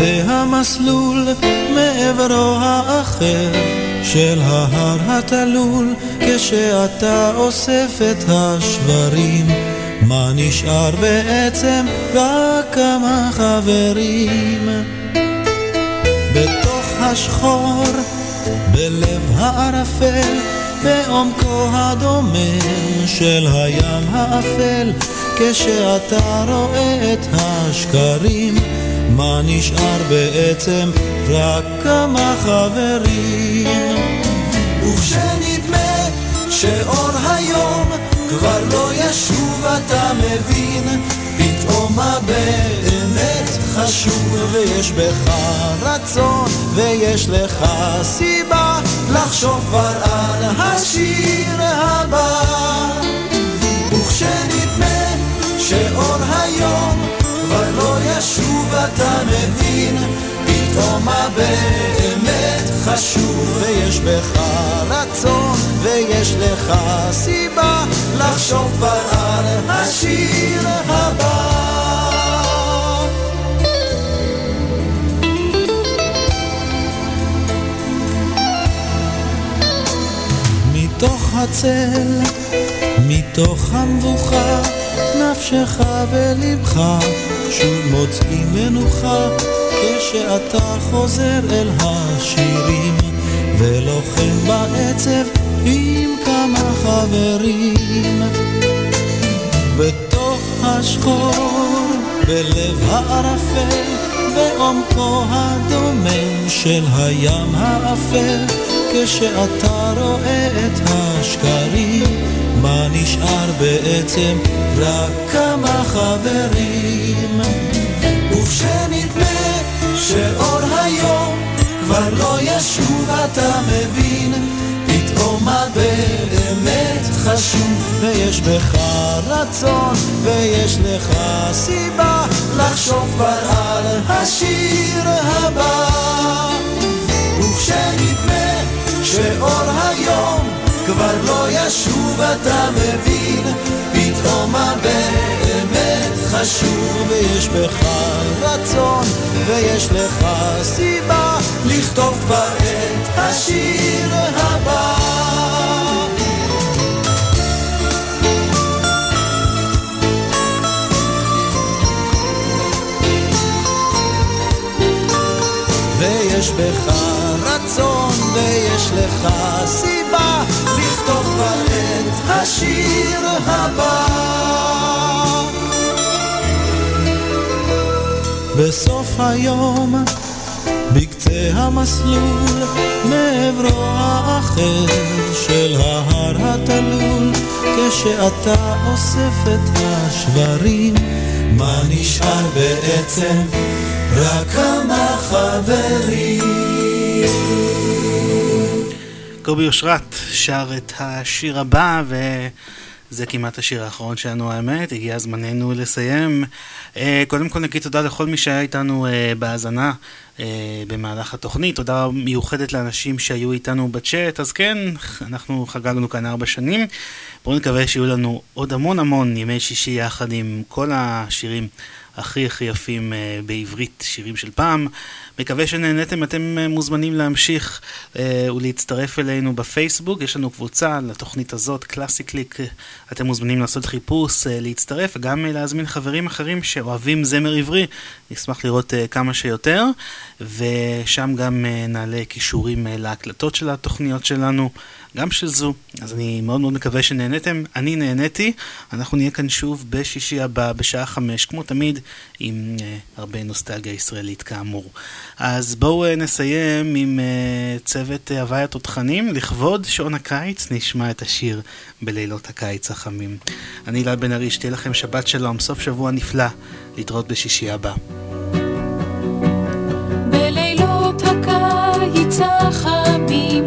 בקצה המסלול, מעברו האחר של ההר התלול, כשאתה אוסף את השברים, מה נשאר בעצם? רק כמה חברים. בתוך השחור, בלב הערפל, בעומקו הדומם של הים האפל, כשאתה רואה את השקרים, מה נשאר בעצם? רק כמה חברים. וכשנדמה שאור היום כבר לא ישוב אתה מבין פתאום מה באמת חשוב ויש בך רצון ויש לך סיבה לחשוב כבר על השיר הבא וכשנדמה שאור היום ישוב אתה מבין פתאום מה באמת חשוב ויש בך רצון ויש לך סיבה לחשוב כבר על השיר הבא. מתוך הצל, מתוך המבוכה, נפשך ולבך שוב מוצאים מנוחה כשאתה חוזר אל השירים ולוחם בעצב עם כמה חברים. בתוך השחור, בלב הערפל, בעומקו הדומם של הים האפל כשאתה רואה את השקרים, מה נשאר בעצם? רק כמה חברים. וכשנדמה שאור היום כבר לא ישוב אתה מבין פתאום מה באמת חשוב ויש בך רצון, ויש לך סיבה לחשוב כבר על השיר הבא. וכשנדמה שאור היום כבר לא ישוב, אתה מבין פתאום מה באמת חשוב, ויש בך רצון, ויש לך סיבה לכתוב כבר את השיר הבא. ויש בך רצון ויש לך סיבה לכתוב כבר את השיר הבא. בסוף היום, בקצה המסלול, מעברו האחר של ההר התלול, כשאתה אוסף את השברים, מה נשאר בעצם? רק כמה חברים. קובי אושרת שר את השיר הבא, וזה כמעט השיר האחרון שלנו האמת, הגיע זמננו לסיים. אה, קודם כל נגיד תודה לכל מי שהיה איתנו אה, בהאזנה אה, במהלך התוכנית, תודה מיוחדת לאנשים שהיו איתנו בצ'אט, אז כן, אנחנו חגגנו כאן ארבע שנים. בואו נקווה שיהיו לנו עוד המון המון ימי שישי יחד עם כל השירים. הכי הכי יפים uh, בעברית, שירים של פעם. מקווה שנהניתם, אתם uh, מוזמנים להמשיך uh, ולהצטרף אלינו בפייסבוק, יש לנו קבוצה לתוכנית הזאת, קלאסי קליק, אתם מוזמנים לעשות חיפוש, להצטרף, וגם להזמין חברים אחרים שאוהבים זמר עברי, נשמח לראות כמה שיותר, ושם גם נעלה כישורים uh, להקלטות של התוכניות שלנו. גם של זו. אז אני מאוד מאוד מקווה שנהניתם. אני נהניתי. אנחנו נהיה כאן שוב בשישי הבא בשעה חמש, כמו תמיד, עם uh, הרבה נוסטלגיה ישראלית כאמור. אז בואו uh, נסיים עם uh, צוות uh, הוואי התותחנים. לכבוד שעון הקיץ נשמע את השיר בלילות הקיץ החמים. אני אלעד בן ארי, שתהיה לכם שבת שלום, סוף שבוע נפלא. להתראות בשישי הבא. בלילות הקיץ החמים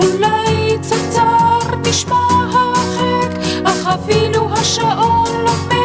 אולי קצת צר נשמע הרחק, אך אפילו השעון לא מ...